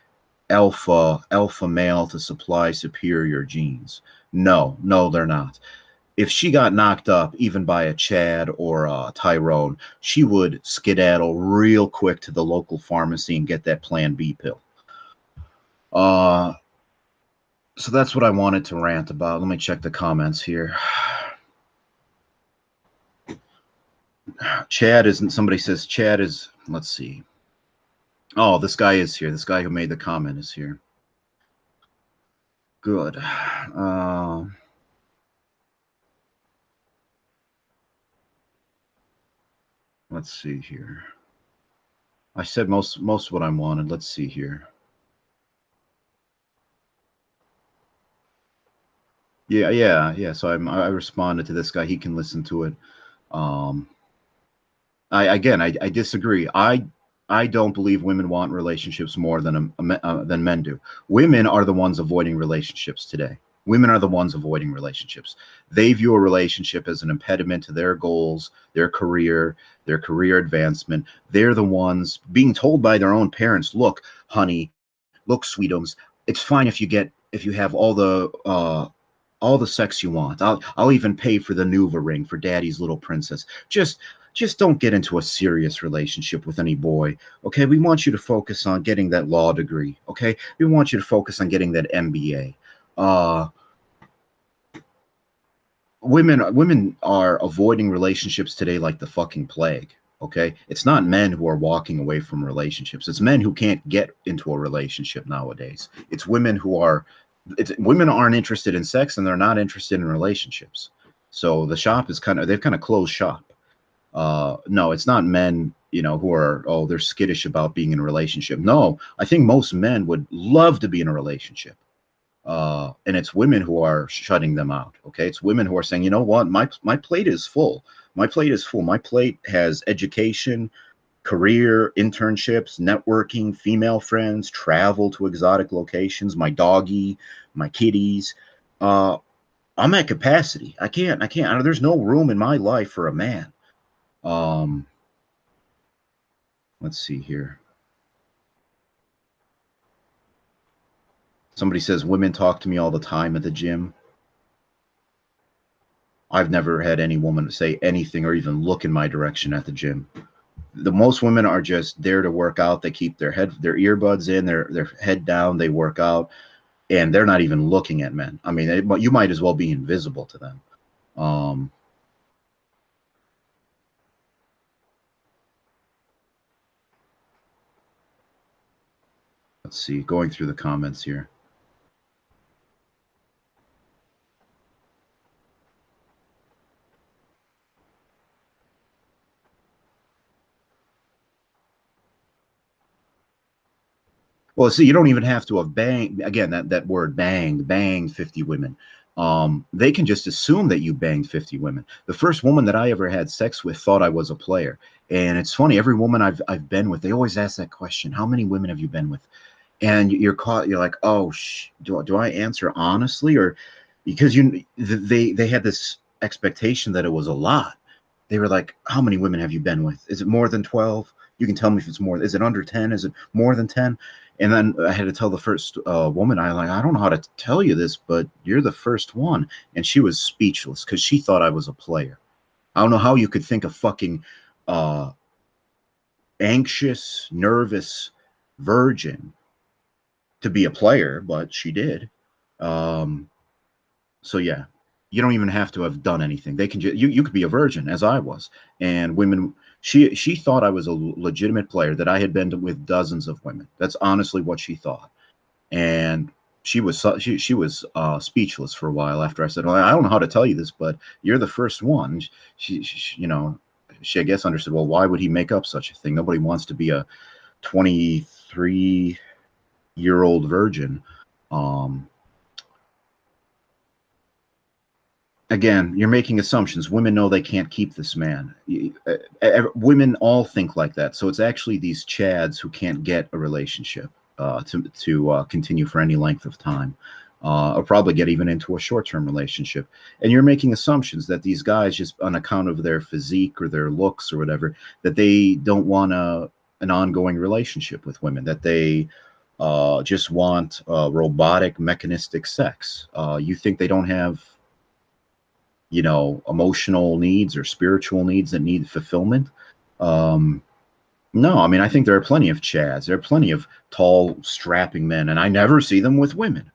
alpha alpha male to supply superior genes. No, no, they're not. If she got knocked up even by a Chad or a Tyrone, she would skedaddle real quick to the local pharmacy and get that Plan B pill. Uh, so that's what I wanted to rant about. Let me check the comments here. Chad isn't somebody says Chad is let's see. Oh, this guy is here. This guy who made the comment is here. Good. Uh, let's see here. I said most most of what I wanted. Let's see here. Yeah, yeah, yeah. So I'm, I responded to this guy. He can listen to it. Um, I again, I, I disagree. I I don't believe women want relationships more than uh, than men do. Women are the ones avoiding relationships today. Women are the ones avoiding relationships. They view a relationship as an impediment to their goals, their career, their career advancement. They're the ones being told by their own parents, "Look, honey, look, sweetums, it's fine if you get if you have all the uh, all the sex you want. I'll I'll even pay for the Nuva ring for daddy's little princess. Just just don't get into a serious relationship with any boy. Okay? We want you to focus on getting that law degree. Okay? We want you to focus on getting that MBA. Uh women women are avoiding relationships today like the fucking plague. Okay? It's not men who are walking away from relationships. It's men who can't get into a relationship nowadays. It's women who are it's women aren't interested in sex and they're not interested in relationships. So the shop is kind of they've kind of closed shop. Uh, no, it's not men, you know, who are oh they're skittish about being in a relationship. No, I think most men would love to be in a relationship. Uh, and it's women who are shutting them out. Okay, it's women who are saying, you know what, my my plate is full. My plate is full. My plate has education, career, internships, networking, female friends, travel to exotic locations, my doggy, my kitties. Uh, I'm at capacity. I can't, I can't, there's no room in my life for a man. Um, let's see here. Somebody says women talk to me all the time at the gym. I've never had any woman say anything or even look in my direction at the gym the most women are just there to work out. They keep their head, their earbuds in, their their head down. They work out, and they're not even looking at men. I mean, they, you might as well be invisible to them. Um, let's see, going through the comments here. Well, see, you don't even have to have banged again that that word banged, banged 50 women. Um, they can just assume that you banged 50 women. The first woman that I ever had sex with thought I was a player. And it's funny, every woman I've I've been with, they always ask that question, how many women have you been with? And you're caught, you're like, oh, sh- do, do I answer honestly? Or because you they they had this expectation that it was a lot. They were like, how many women have you been with? Is it more than 12? You can tell me if it's more. Is it under 10? Is it more than 10? And then I had to tell the first uh, woman, I like, I don't know how to tell you this, but you're the first one. And she was speechless because she thought I was a player. I don't know how you could think a fucking uh, anxious, nervous virgin to be a player, but she did. Um, so yeah, you don't even have to have done anything. They can just you you could be a virgin as I was, and women she she thought I was a legitimate player that I had been with dozens of women. That's honestly what she thought, and she was she she was uh, speechless for a while after I said, "Well, I don't know how to tell you this, but you're the first one." She, she you know, she I guess understood. Well, why would he make up such a thing? Nobody wants to be a 23 year old virgin. Um, again, you're making assumptions. Women know they can't keep this man. Women all think like that. So it's actually these chads who can't get a relationship uh, to to uh, continue for any length of time. uh, or probably get even into a short-term relationship. And you're making assumptions that these guys, just on account of their physique or their looks or whatever, that they don't want a an ongoing relationship with women, that they uh, just want uh, robotic, mechanistic sex. Uh, you think they don't have, you know, emotional needs or spiritual needs that need fulfillment? Um, no, I mean, I think there are plenty of Chads. There are plenty of tall, strapping men, and I never see them with women.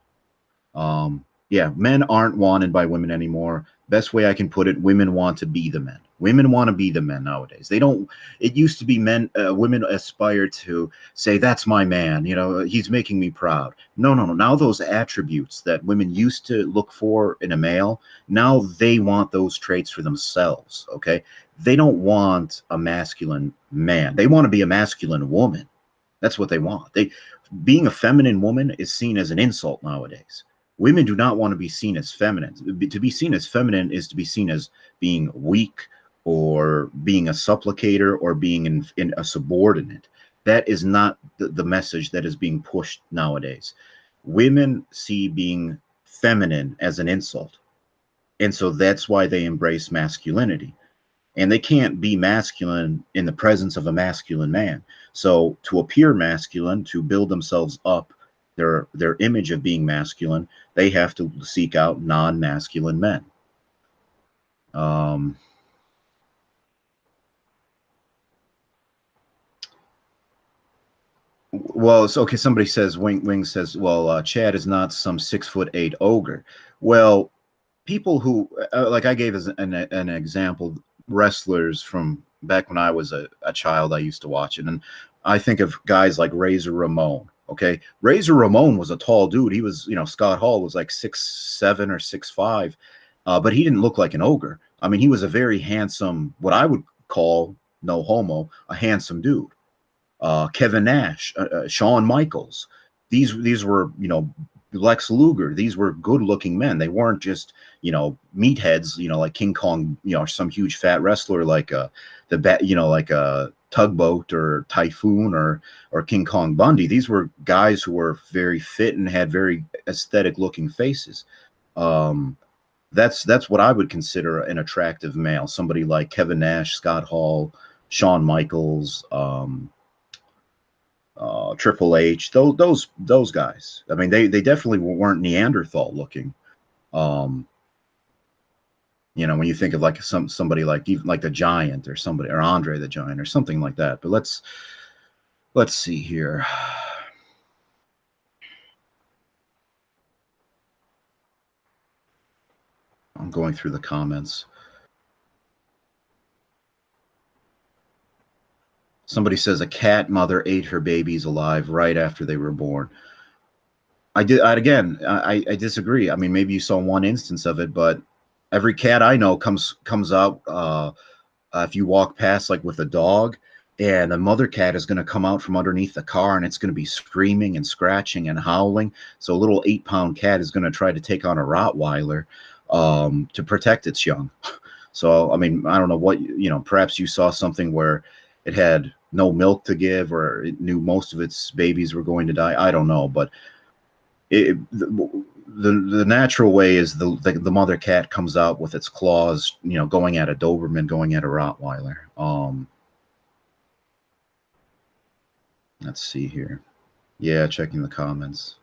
Um, yeah, men aren't wanted by women anymore. Best way I can put it, women want to be the men. Women want to be the men nowadays. They don't. It used to be men. Uh, women aspire to say, "That's my man." You know, he's making me proud. No, no, no. Now those attributes that women used to look for in a male, now they want those traits for themselves. Okay, they don't want a masculine man. They want to be a masculine woman. That's what they want. They being a feminine woman is seen as an insult nowadays women do not want to be seen as feminine. To be seen as feminine is to be seen as being weak or being a supplicator or being in, in a subordinate. That is not the, the message that is being pushed nowadays. Women see being feminine as an insult. And so that's why they embrace masculinity. And they can't be masculine in the presence of a masculine man. So to appear masculine, to build themselves up their their image of being masculine, they have to seek out non-masculine men. Um, well, it's okay. Somebody says Wing Wing says, well, uh, Chad is not some six foot eight ogre. Well, people who uh, like I gave as an, an example wrestlers from back when I was a, a child. I used to watch it, and I think of guys like Razor Ramon Okay, Razor Ramon was a tall dude. He was, you know, Scott Hall was like six seven or six five, uh, but he didn't look like an ogre. I mean, he was a very handsome, what I would call no homo, a handsome dude. Uh, Kevin Nash, uh, uh Shawn Michaels. These these were, you know, Lex Luger. These were good looking men. They weren't just, you know, meatheads. You know, like King Kong. You know, some huge fat wrestler like uh the bat. You know, like a Tugboat or Typhoon or or King Kong Bundy. These were guys who were very fit and had very aesthetic looking faces. Um, that's that's what I would consider an attractive male. Somebody like Kevin Nash, Scott Hall, Shawn Michaels, um, uh, Triple H. Those those those guys. I mean, they they definitely weren't Neanderthal looking. Um, you know, when you think of like some somebody like even like the Giant or somebody or Andre the Giant or something like that. But let's let's see here. I'm going through the comments. Somebody says a cat mother ate her babies alive right after they were born. I did. I, again, I, I disagree. I mean, maybe you saw one instance of it, but every cat I know comes comes out uh, uh, if you walk past like with a dog and a mother cat is going to come out from underneath the car and it's going to be screaming and scratching and howling so a little eight pound cat is going to try to take on a rottweiler um, to protect its young so i mean i don't know what you know perhaps you saw something where it had no milk to give or it knew most of its babies were going to die i don't know but it, the the natural way is the, the, the mother cat comes out with its claws, you know, going at a Doberman, going at a Rottweiler. Um, let's see here. Yeah, checking the comments.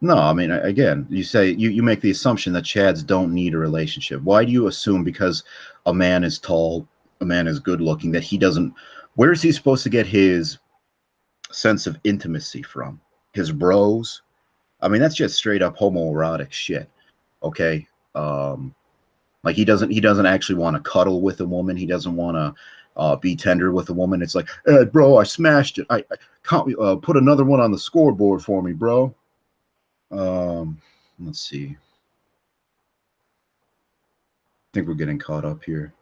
No, I mean, again, you say you, you make the assumption that Chads don't need a relationship. Why do you assume because a man is tall, a man is good looking, that he doesn't? Where is he supposed to get his sense of intimacy from? His bros, I mean, that's just straight up homoerotic shit. Okay. Um, like he doesn't he doesn't actually want to cuddle with a woman. He doesn't want to uh, be tender with a woman. It's like, hey, bro, I smashed it. I, I can't uh, put another one on the scoreboard for me, bro. Um, let's see. I think we're getting caught up here.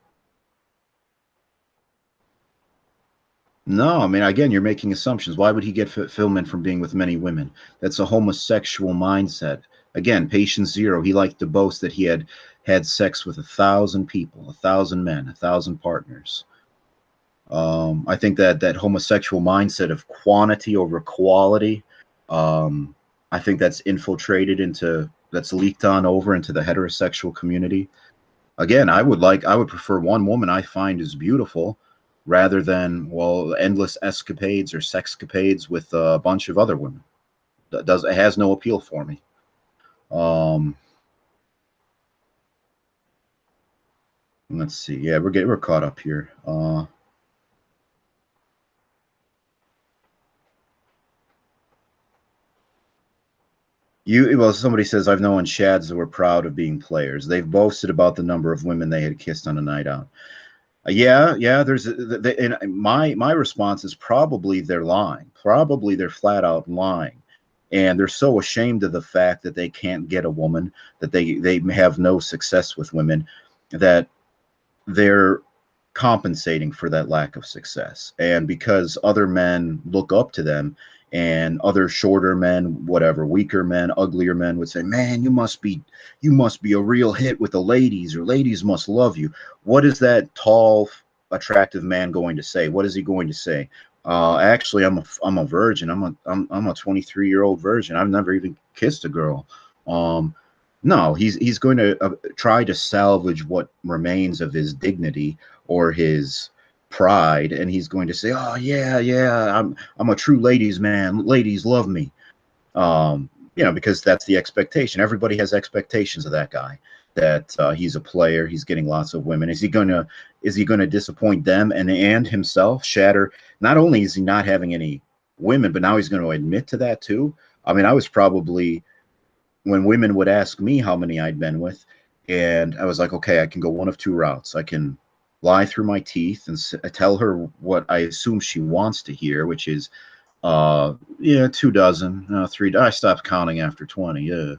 No, I mean, again, you're making assumptions. Why would he get fulfillment from being with many women? That's a homosexual mindset. Again, patient zero. He liked to boast that he had had sex with a thousand people, a thousand men, a thousand partners. Um, I think that that homosexual mindset of quantity over quality, um, I think that's infiltrated into that's leaked on over into the heterosexual community. Again, I would like I would prefer one woman I find is beautiful rather than well endless escapades or sexcapades with a bunch of other women. That does it has no appeal for me. Um let's see. Yeah, we're getting we're caught up here. Uh You well, somebody says I've known Chads that were proud of being players. They've boasted about the number of women they had kissed on a night out. Uh, yeah, yeah. There's the, and my my response is probably they're lying. Probably they're flat out lying, and they're so ashamed of the fact that they can't get a woman, that they they have no success with women, that they're compensating for that lack of success. And because other men look up to them and other shorter men whatever weaker men uglier men would say man you must be you must be a real hit with the ladies or ladies must love you. What is that tall attractive man going to say? What is he going to say? Uh actually i'm a i'm a virgin. I'm a i'm, I'm a 23 year old virgin. I've never even kissed a girl. Um no he's he's going to uh, try to salvage what remains of his dignity or his pride and he's going to say oh yeah yeah i'm i'm a true ladies man. Ladies love me. Um you know because that's the expectation. Everybody has expectations of that guy that uh, he's a player he's getting lots of women. Is he to is he to disappoint them and and himself shatter? Not only is he not having any women but now he's going to admit to that too. I mean i was probably when women would ask me how many i'd been with and i was like okay i can go one of two routes. I can lie through my teeth and s- tell her what I assume she wants to hear, which is, uh, yeah, two dozen, uh, three. I stopped counting after twenty. Yeah.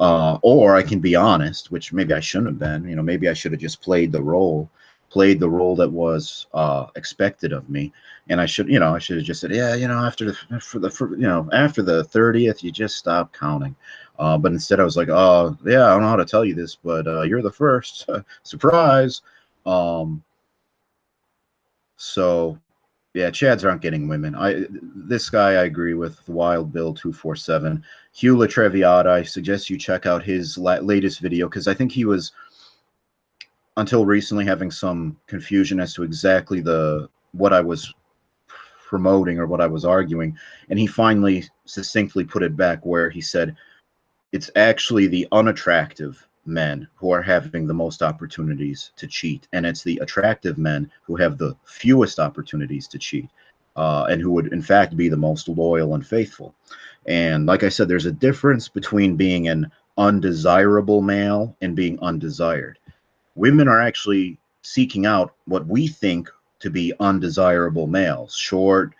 Uh, or I can be honest, which maybe I shouldn't have been. You know, maybe I should have just played the role, played the role that was uh, expected of me, and I should, you know, I should have just said, yeah, you know, after the for the for, you know after the thirtieth, you just stop counting. Uh, but instead, I was like, oh yeah, I don't know how to tell you this, but uh, you're the first. Surprise. Um, so yeah, Chads aren't getting women. I this guy I agree with. Wild Bill two four seven. Hugh Latreviata. I suggest you check out his la- latest video because I think he was until recently having some confusion as to exactly the what I was promoting or what I was arguing, and he finally succinctly put it back where he said it's actually the unattractive men who are having the most opportunities to cheat, and it's the attractive men who have the fewest opportunities to cheat, uh, and who would in fact be the most loyal and faithful. And like I said, there's a difference between being an undesirable male and being undesired. Women are actually seeking out what we think to be undesirable males short,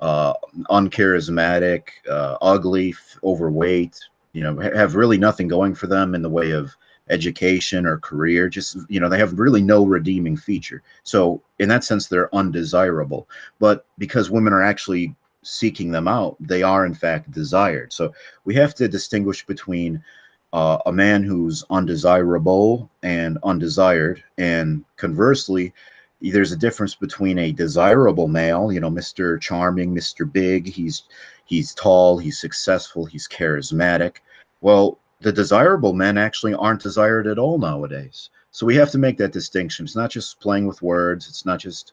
uh, uncharismatic, uh, ugly, overweight, you know have really nothing going for them in the way of education or career just you know they have really no redeeming feature. So in that sense they're undesirable. But because women are actually seeking them out they are in fact desired. So we have to distinguish between uh, a man who's undesirable and undesired. And conversely there's a difference between a desirable male you know mr charming mr big he's he's tall he's successful he's charismatic well, the desirable men actually aren't desired at all nowadays. So we have to make that distinction. It's not just playing with words. It's not just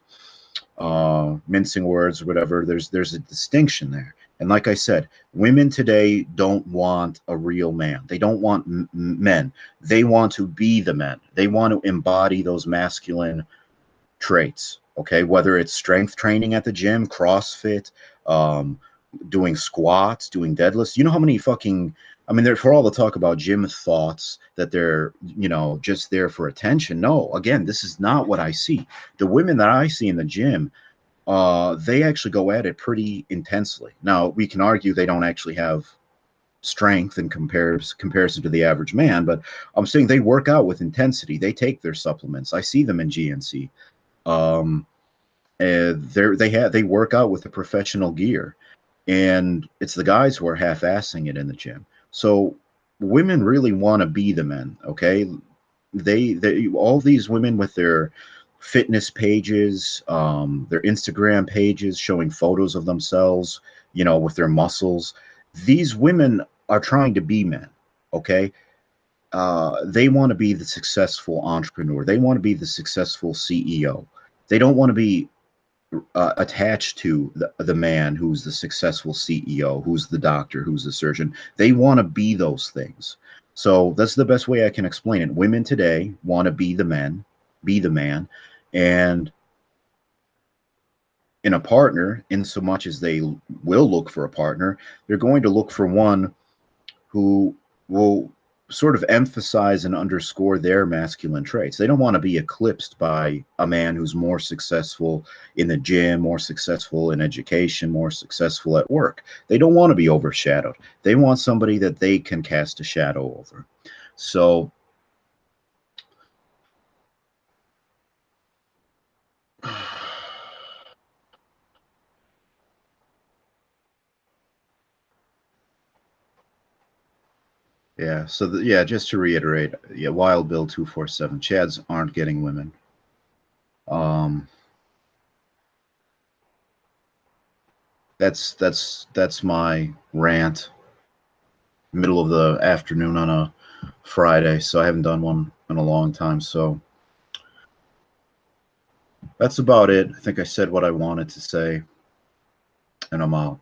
uh, mincing words or whatever. There's there's a distinction there. And like I said, women today don't want a real man. They don't want men. They want to be the men. They want to embody those masculine traits. Okay, whether it's strength training at the gym, CrossFit, um, doing squats, doing deadlifts. You know how many fucking I mean, they're for all the talk about gym thoughts that they're, you know, just there for attention. No, again, this is not what I see. The women that I see in the gym, uh, they actually go at it pretty intensely. Now, we can argue they don't actually have strength in compares comparison to the average man, but I'm saying they work out with intensity. They take their supplements. I see them in GNC. Um, they they have they work out with the professional gear, and it's the guys who are half-assing it in the gym. So women really want to be the men, okay? They they all these women with their fitness pages, um, their Instagram pages showing photos of themselves, you know, with their muscles. These women are trying to be men. Okay. Uh, they want to be the successful entrepreneur. They want to be the successful CEO. They don't want to be uh, attached to the, the man who's the successful CEO, who's the doctor, who's the surgeon. They want to be those things. So that's the best way I can explain it. Women today want to be the men, be the man, and in a partner, in so much as they will look for a partner, they're going to look for one who will sort of emphasize and underscore their masculine traits. They don't want to be eclipsed by a man who's more successful in the gym, more successful in education, more successful at work. They don't want to be overshadowed. They want somebody that they can cast a shadow over. So Yeah. So the, yeah, just to reiterate, yeah, Wild Bill two four seven. Chads aren't getting women. Um. That's that's that's my rant. Middle of the afternoon on a Friday, so I haven't done one in a long time. So that's about it. I think I said what I wanted to say, and I'm out.